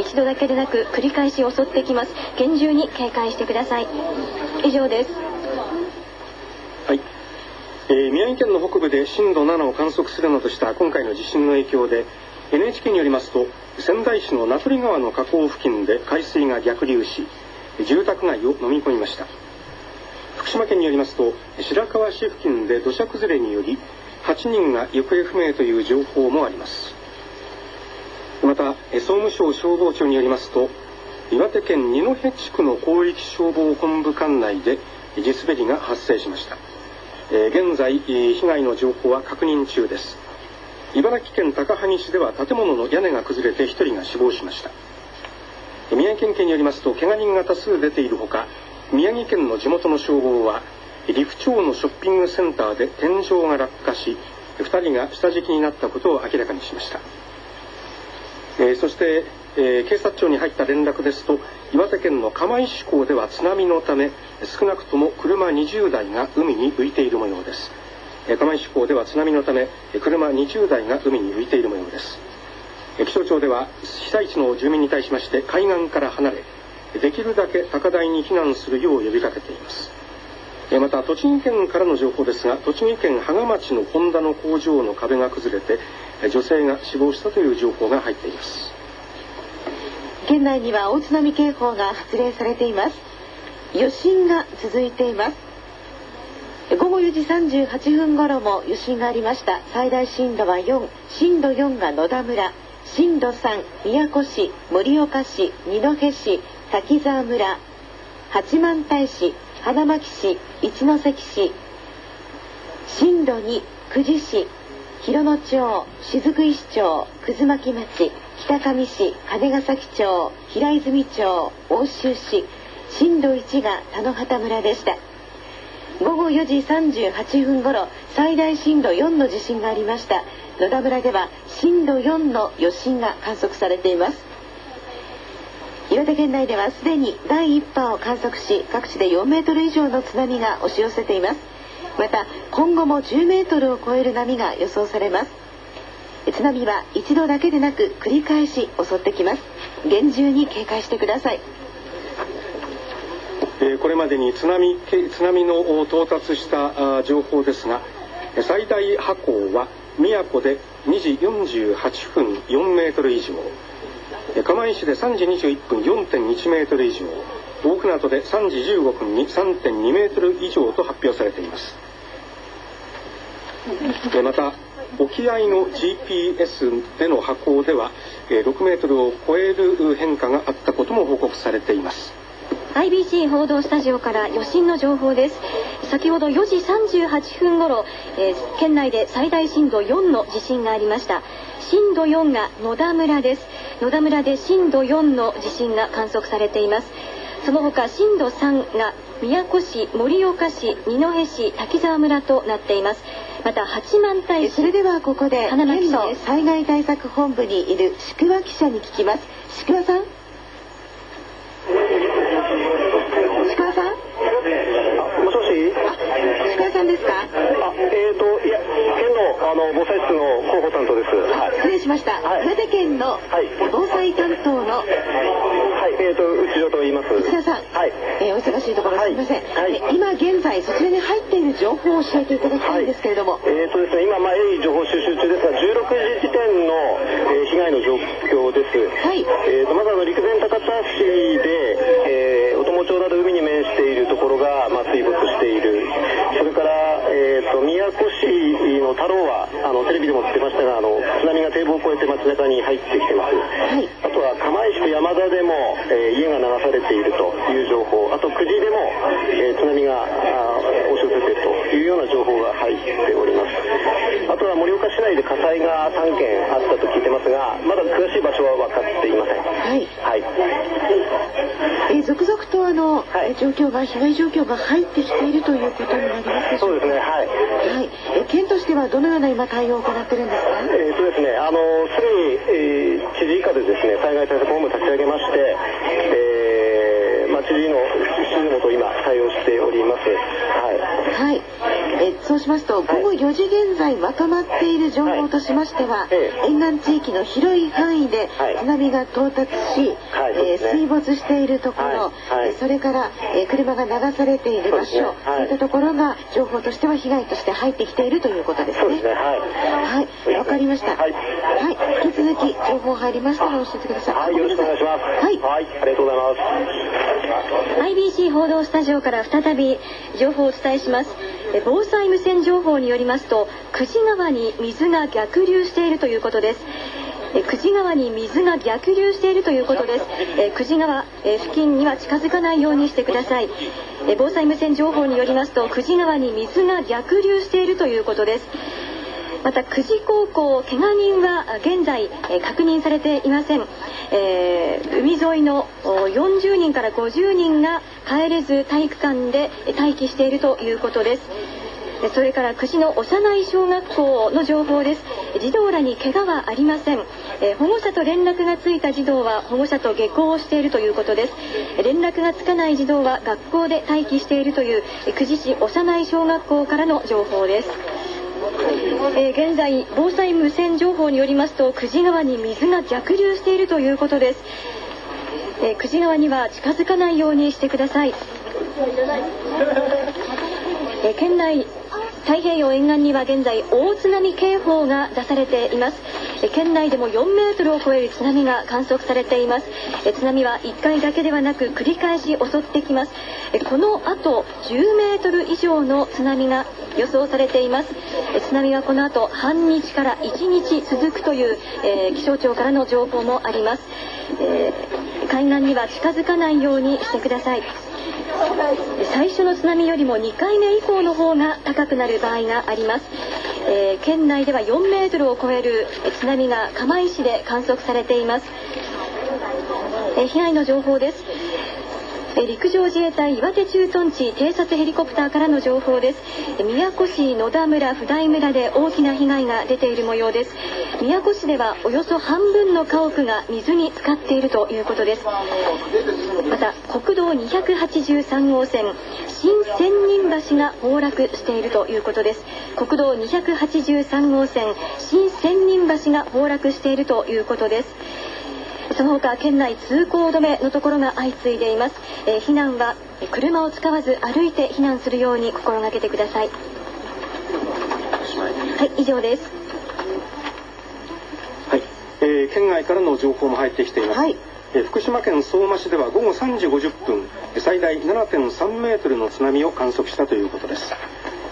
一度だけでなく繰り返し襲ってきます。厳重に警戒してください。以上です。はい、えー、宮城県の北部で震度7を観測するなどした今回の地震の影響で NHK によりますと仙台市の名取川の河口付近で海水が逆流し住宅街を飲み込みました。福島県によりますと白河市付近で土砂崩れにより8人が行方不明という情報もあります。また総務省消防庁によりますと岩手県二戸地区の広域消防本部管内で地滑りが発生しました。え現在被害の情報は確認中です。茨城県高萩市では建物の屋根が崩れて1人が死亡しました。宮城県警によりますと怪我人が多数出ているほか宮城県の地元の消防は利府町のショッピングセンターで天井が落下し2人が下敷きになったことを明らかにしました、えー、そして、えー、警察庁に入った連絡ですと岩手県の釜石港では津波のため少なくとも車20台が海に浮いている模様です。釜石港では津波のため車20台が海に浮いている模様です。気象庁では被災地の住民に対しまして海岸から離れできるだけ高台に避難するよう呼びかけています。また栃木県からの情報ですが栃木県芳賀町のホンダの工場の壁が崩れて女性が死亡したという情報が入っています。県内には大津波警報が発令されています。余震が続いています。午後4時38分頃も余震がありました。最大震度は4震度4が野田村。震度3宮古市盛岡市二戸市滝沢村。八幡平市花巻市一関市。震度2久慈市。広野町雫石町葛巻町。北上市金ヶ崎町平泉町奥州市。震度1が田野畑村でした。午後4時38分頃最大震度4の地震がありました。野田村では震度4の余震が観測されています。岩手県内ではすでに第1波を観測し各地で4メートル以上の津波が押し寄せています。また今後も10メートルを超える波が予想されます。津波は一度だけでなく繰り返し襲ってきます。厳重に警戒してください。これまでに津波津波の到達した情報ですが最大波高は宮古で2時48分4メートル以上釜石で3時21分4.1メートル以上大船渡で3時15分に3.2メートル以上と発表されています。また沖合の GPS での波高では6メートルを超える変化があったことも報告されています。IBC 報道スタジオから余震の情報です。先ほど4時38分頃、えー、県内で最大震度4の地震がありました。震度4が野田村です。野田村で震度4の地震が観測されています。その他震度3が宮古市盛岡市二戸市滝沢村となっています。また八幡平市それではここで県の災害対策本部にいる宿輪記者に聞きます。宿輪さん石川さん？ですか？あ、えっ、ー、と、いや、県の、あの、防災室の広報担当です。はい、失礼しました。はい、岩手県の防災担当の、はい、えっ、ー、と、内田と言います。内田さん。はい。えー、お忙しいところすみません。はい。今現在、そちらに入っている情報を教えていただきたいんですけれども。はい、えっ、ー、とですね、今、まあ、鋭意情報収集中ですが、16時時点の、えー、被害の状況です。はい。えっ、と、まずあの、陸前高田市で、えー、お友町など海にているところが、まあ、水没している。それから、えーと、宮古市の太郎はあのテレビでも出ましたがあの津波が堤防を越えて街中に入ってきてます、はい、あとは釜石と山田でも、えー、家が流されているという情報。あと久慈でも、えー、津波が押し寄せているというような情報が入っておりますあとは盛岡市内で火災が3件あったと聞いてますがまだ詳しい場所は分かっていません。はい、はい、えー、続々とあの、はい、状況が被害状況が入ってきているということになりますそうですねはい、はい、え県としてはどのような今対応を行ってるんですか？えー、とですねあのすでに、えー、知事以下でですね災害対策本部立ち上げまして、えーまあ、知事の指示のもと今対応しておりますはい、はいえそうしますと、午後4時現在まとまっている情報としましては、沿岸地域の広い範囲で津波が到達し、え水没しているところ、それから、え車が流されている場所、そういったところが情報としては被害として入ってきているということですね。はい、わかりました。はい、引き続き情報入りましたら教えてください。はい、よろしくお願いします。はい、はい、ありがとうございます。IBC 報道スタジオから再び情報をお伝えします。防災無線情報によりますと久慈川に水が逆流しているということです久慈川に水が逆流しているということです。え久慈川、え付近には近づかないようにしてください。え防災無線情報によりますと久慈川に水が逆流しているということです。また久慈高校怪我人は現在、え確認されていません、えー、海沿いの40人から50人が帰れず体育館で待機しているということです。それから久慈の幼い小学校の情報です。児童らに怪我はありません、え保護者と連絡がついた児童は保護者と下校をしているということです。連絡がつかない児童は学校で待機しているという久慈市幼い小学校からの情報です。えー、現在防災無線情報によりますと久慈川に水が逆流しているということです、えー、久慈川には近づかないようにしてください、えー、県内太平洋沿岸には現在大津波警報が出されています。県内でも4メートルを超える津波が観測されています。津波は1回だけではなく繰り返し襲ってきます。この後10メートル以上の津波が予想されています。津波はこの後半日から1日続くという、えー、気象庁からの情報もあります、えー、海岸には近づかないようにしてください。最初の津波よりも2回目以降の方が高くなる場合があります、えー、県内では4メートルを超える津波が釜石で観測されています、えー、被害の情報です。陸上自衛隊岩手駐屯地偵察ヘリコプターからの情報です。宮古市野田村普代村で大きな被害が出ている模様です。宮古市ではおよそ半分の家屋が水に浸かっているということです。また国道283号線新千人橋が崩落しているということです。国道283号線新千人橋が崩落しているということです。その他県内通行止めのところが相次いでいます、えー、避難は車を使わず歩いて避難するように心がけてください。はい以上です。はい、えー、県外からの情報も入ってきています、はい。福島県相馬市では午後3時50分最大7.3メートルの津波を観測したということです。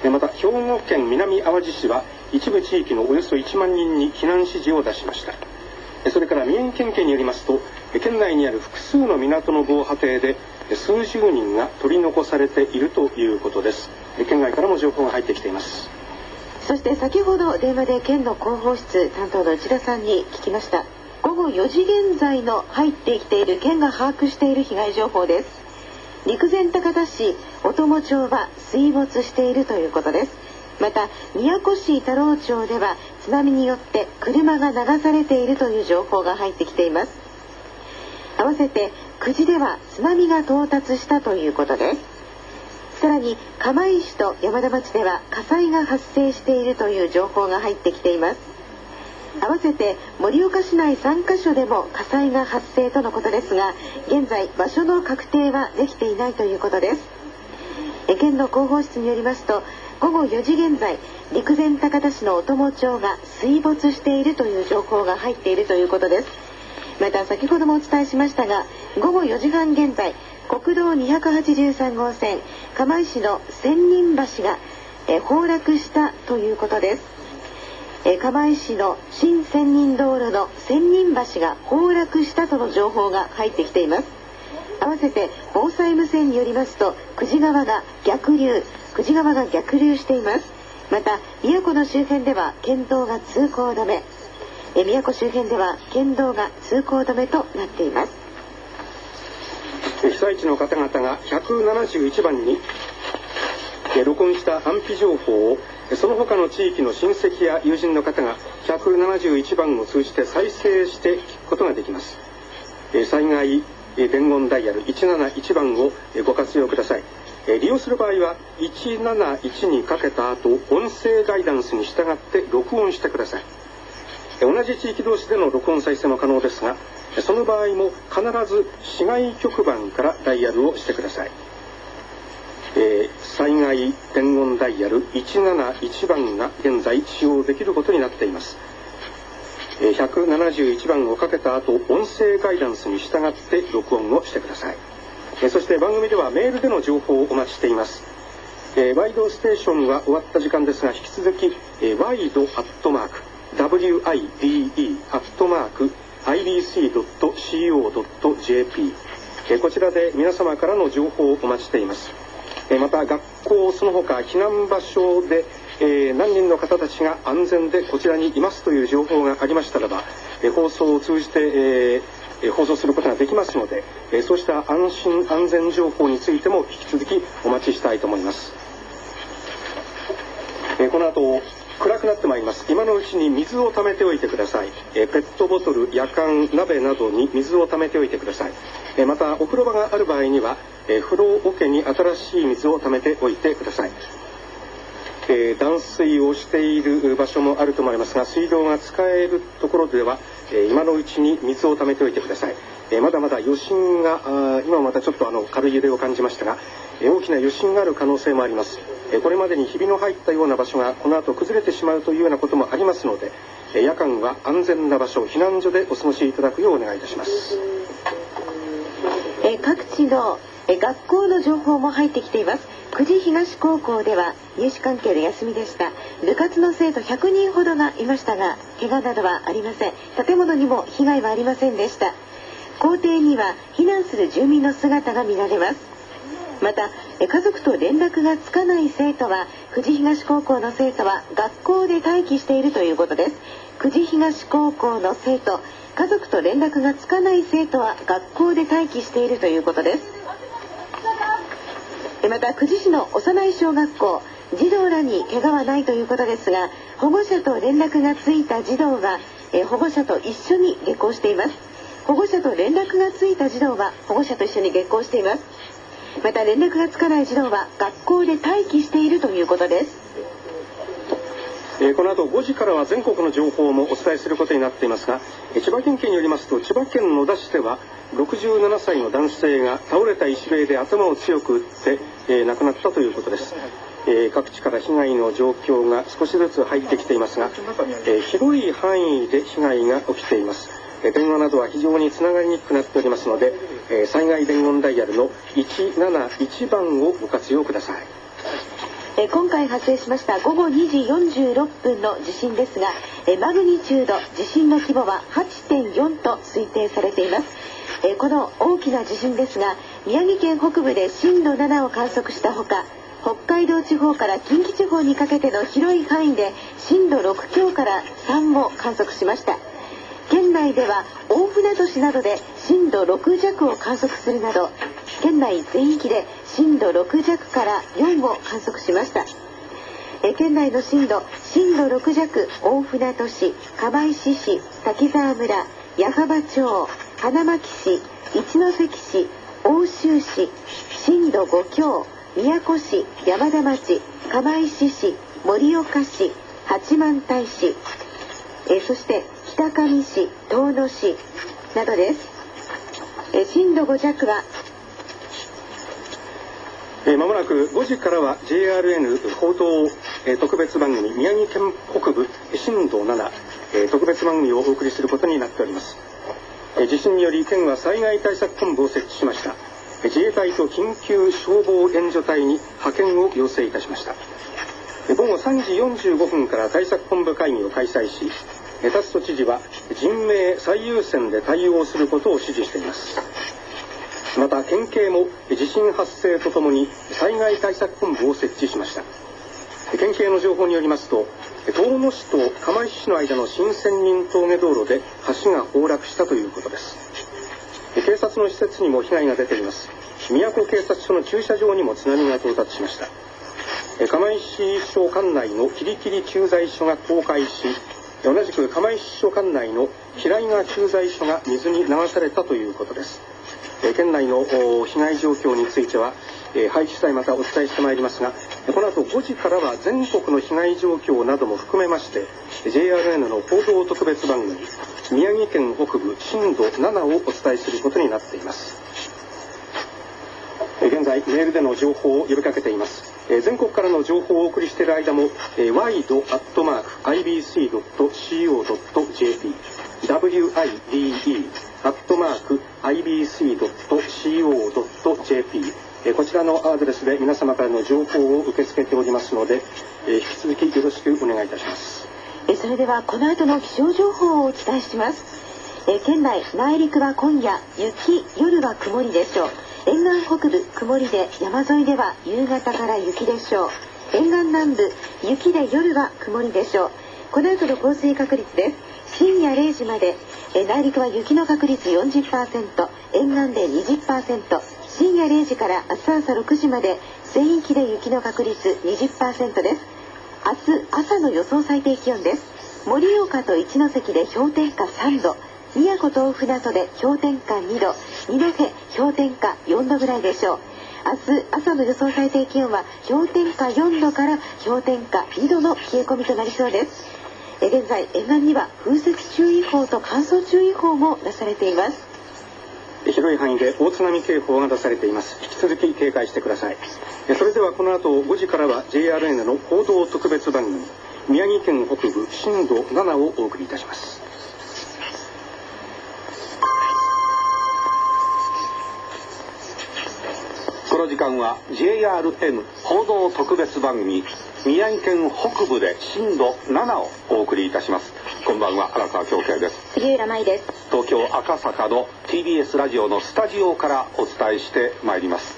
また兵庫県南淡路市は一部地域のおよそ1万人に避難指示を出しましたそれから宮城県警によりますと県内にある複数の港の防波堤で数十人が取り残されているということです。県外からも情報が入ってきています。そして先ほど電話で県の広報室担当の内田さんに聞きました。午後4時現在の入ってきている県が把握している被害情報です。陸前高田市音友町は水没しているということです。また宮古市太郎町では津波によって車が流されているという情報が入ってきています。合わせて久慈では津波が到達したということです。さらに釜石と山田町では火災が発生しているという情報が入ってきています。合わせて盛岡市内3カ所でも火災が発生とのことですが現在場所の確定はできていないということです。県の広報室によりますと午後4時現在陸前高田市の音友町が水没しているという情報が入っているということです。また先ほどもお伝えしましたが午後4時半現在国道283号線釜石の千人橋がえ崩落したということです。え釜石の新千人道路の千人橋が崩落したとの情報が入ってきています。合わせて防災無線によりますと久慈川が逆流久慈川が逆流しています。また宮古の周辺では県道が通行止め。宮古周辺では県道が通行止めとなっています。被災地の方々が171番に録音した安否情報をその他の地域の親戚や友人の方が171番を通じて再生して聞くことができます。災害伝言ダイヤル171番をご活用ください。え利用する場合は171にかけた後音声ガイダンスに従って録音してください。同じ地域同士での録音再生も可能ですがその場合も必ず市外局番からダイヤルをしてください、えー、災害伝言ダイヤル171番が現在使用できることになっています。171番をかけた後音声ガイダンスに従って録音をしてください。そして番組ではメールでの情報をお待ちしています。えー、ワイドステーションは終わった時間ですが、引き続き、えー、ワイドアットマーク、WIDE アットマーク、ibc.co.jp、え、こちらで皆様からの情報をお待ちしています。え、また、学校、その他避難場所で、え、何人の方たちが安全でこちらにいますという情報がありましたらば、え、放送を通じて、え、放送することができますので、えそうした安心安全情報についても引き続きお待ちしたいと思います。えこの後暗くなってまいります。今のうちに水を溜めておいてください、えペットボトル夜間鍋などに水を溜めておいてください、えまたお風呂場がある場合には、え風呂桶に新しい水を溜めておいてください。え、断水をしている場所もあると思いますが水道が使えるところでは、え、今のうちに水を溜めておいてください、え、まだまだ余震があ今またちょっとあの軽い揺れを感じましたが、え大きな余震がある可能性もあります。えこれまでにひびの入ったような場所がこの後崩れてしまうというようなこともありますのでえ夜間は安全な場所避難所でお過ごしいただくようお願いいたします。え各地のえ学校の情報も入ってきています。久慈東高校では入試関係で休みでした。部活の生徒100人ほどがいましたが怪我などはありません。建物にも被害はありませんでした。校庭には避難する住民の姿が見られます。また家族と連絡がつかない生徒は富士東高校の生徒は学校で待機しているということです。富士東高校の生徒家族と連絡がつかない生徒は学校で待機しているということです。また久慈市の幼い小学校児童らに怪我はないということですが保護者と連絡がついた児童が保護者と一緒に下校しています。保護者と連絡がついた児童は保護者と一緒に下校しています。また連絡がつかない児童は学校で待機しているということです。えこの後5時からは全国の情報もお伝えすることになっていますが千葉県警によりますと千葉県野田市では67歳の男性が倒れた石塀で頭を強く打って、え亡くなったということです、え各地から被害の状況が少しずつ入ってきていますが、え広い範囲で被害が起きています電話などは非常につながりにくくなっておりますので、え災害伝言ダイヤルの171番をご活用ください。え今回発生しました午後2時46分の地震ですがえマグニチュード地震の規模は8.4と推定されています。えこの大きな地震ですが宮城県北部で震度7を観測したほか北海道地方から近畿地方にかけての広い範囲で震度6強から3を観測しました。県内では大船渡市などで震度6弱を観測するなど県内全域で震度6弱から4を観測しました。え県内の震度震度6弱大船渡市釜石市滝沢村矢巾町花巻市一関市奥州市震度5強宮古市山田町釜石市盛岡市八幡平市。えそして北上市遠野市などです。え震度5弱はえー、まもなく5時からは JRN 報道、えー、特別番組宮城県北部震度7、えー、特別番組をお送りすることになっております、え地震により県は災害対策本部を設置しました。自衛隊と緊急消防援助隊に派遣を要請いたしました。午後3時45分から対策本部会議を開催し達都知事は人命最優先で対応することを指示しています。また県警も地震発生とともに災害対策本部を設置しました。県警の情報によりますと遠野市と釜石市の間の新千人峠道路で橋が崩落したということです。警察の施設にも被害が出ています。宮古警察署の駐車場にも津波が到達しました。釜石署管内のキリキリ駐在所が倒壊し同じく釜石署管内の平井川駐在所が水に流されたということです。県内の被害状況については配置さえまたお伝えしてまいりますがこの後5時からは全国の被害状況なども含めまして JRN の報道特別番組宮城県北部震度7をお伝えすることになっています。現在メールでの情報を呼びかけています。え全国からの情報をお送りしている間もえー wide.co.jp wide アットマーク ibc.co.jp えこちらのアドレスで皆様からの情報を受け付けておりますのでえ引き続きよろしくお願いいたします。えそれではこの後の気象情報をお伝えします。え県内内陸は今夜雪夜は曇りでしょう。沿岸北部曇りで山沿いでは夕方から雪でしょう。沿岸南部雪で夜は曇りでしょう。この後の降水確率です。深夜0時までえ内陸は雪の確率40%沿岸で20%深夜0時から明日朝6時まで全域で雪の確率20%です。明日朝の予想最低気温です。盛岡と一関で氷点下3度。宮古と船渡で氷点下2度二戸氷点下4度ぐらいでしょう。明日朝の予想最低気温は氷点下4度から氷点下2度の冷え込みとなりそうです。現在沿岸には風雪注意報と乾燥注意報も出されています。広い範囲で大津波警報が出されています。引き続き警戒してください。それではこの後5時からは JRN の報道特別番組宮城県北部震度7をお送りいたします。この時間は JRN 報道特別番組宮城県北部で震度7をお送りいたします。こんばんは荒川京慶です。杉浦舞です。東京赤坂の TBS ラジオのスタジオからお伝えしてまいります。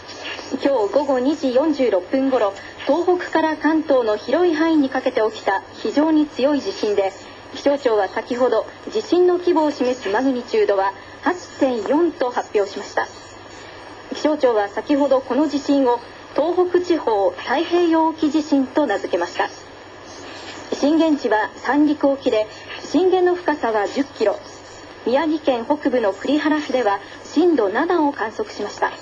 今日午後2時46分頃東北から関東の広い範囲にかけて起きた非常に強い地震で気象庁は先ほど地震の規模を示すマグニチュードは8.4と発表しました気象庁は先ほどこの地震を東北地方太平洋沖地震と名付けました。震源地は三陸沖で震源の深さは10キロ。宮城県北部の栗原市では震度7を観測しました。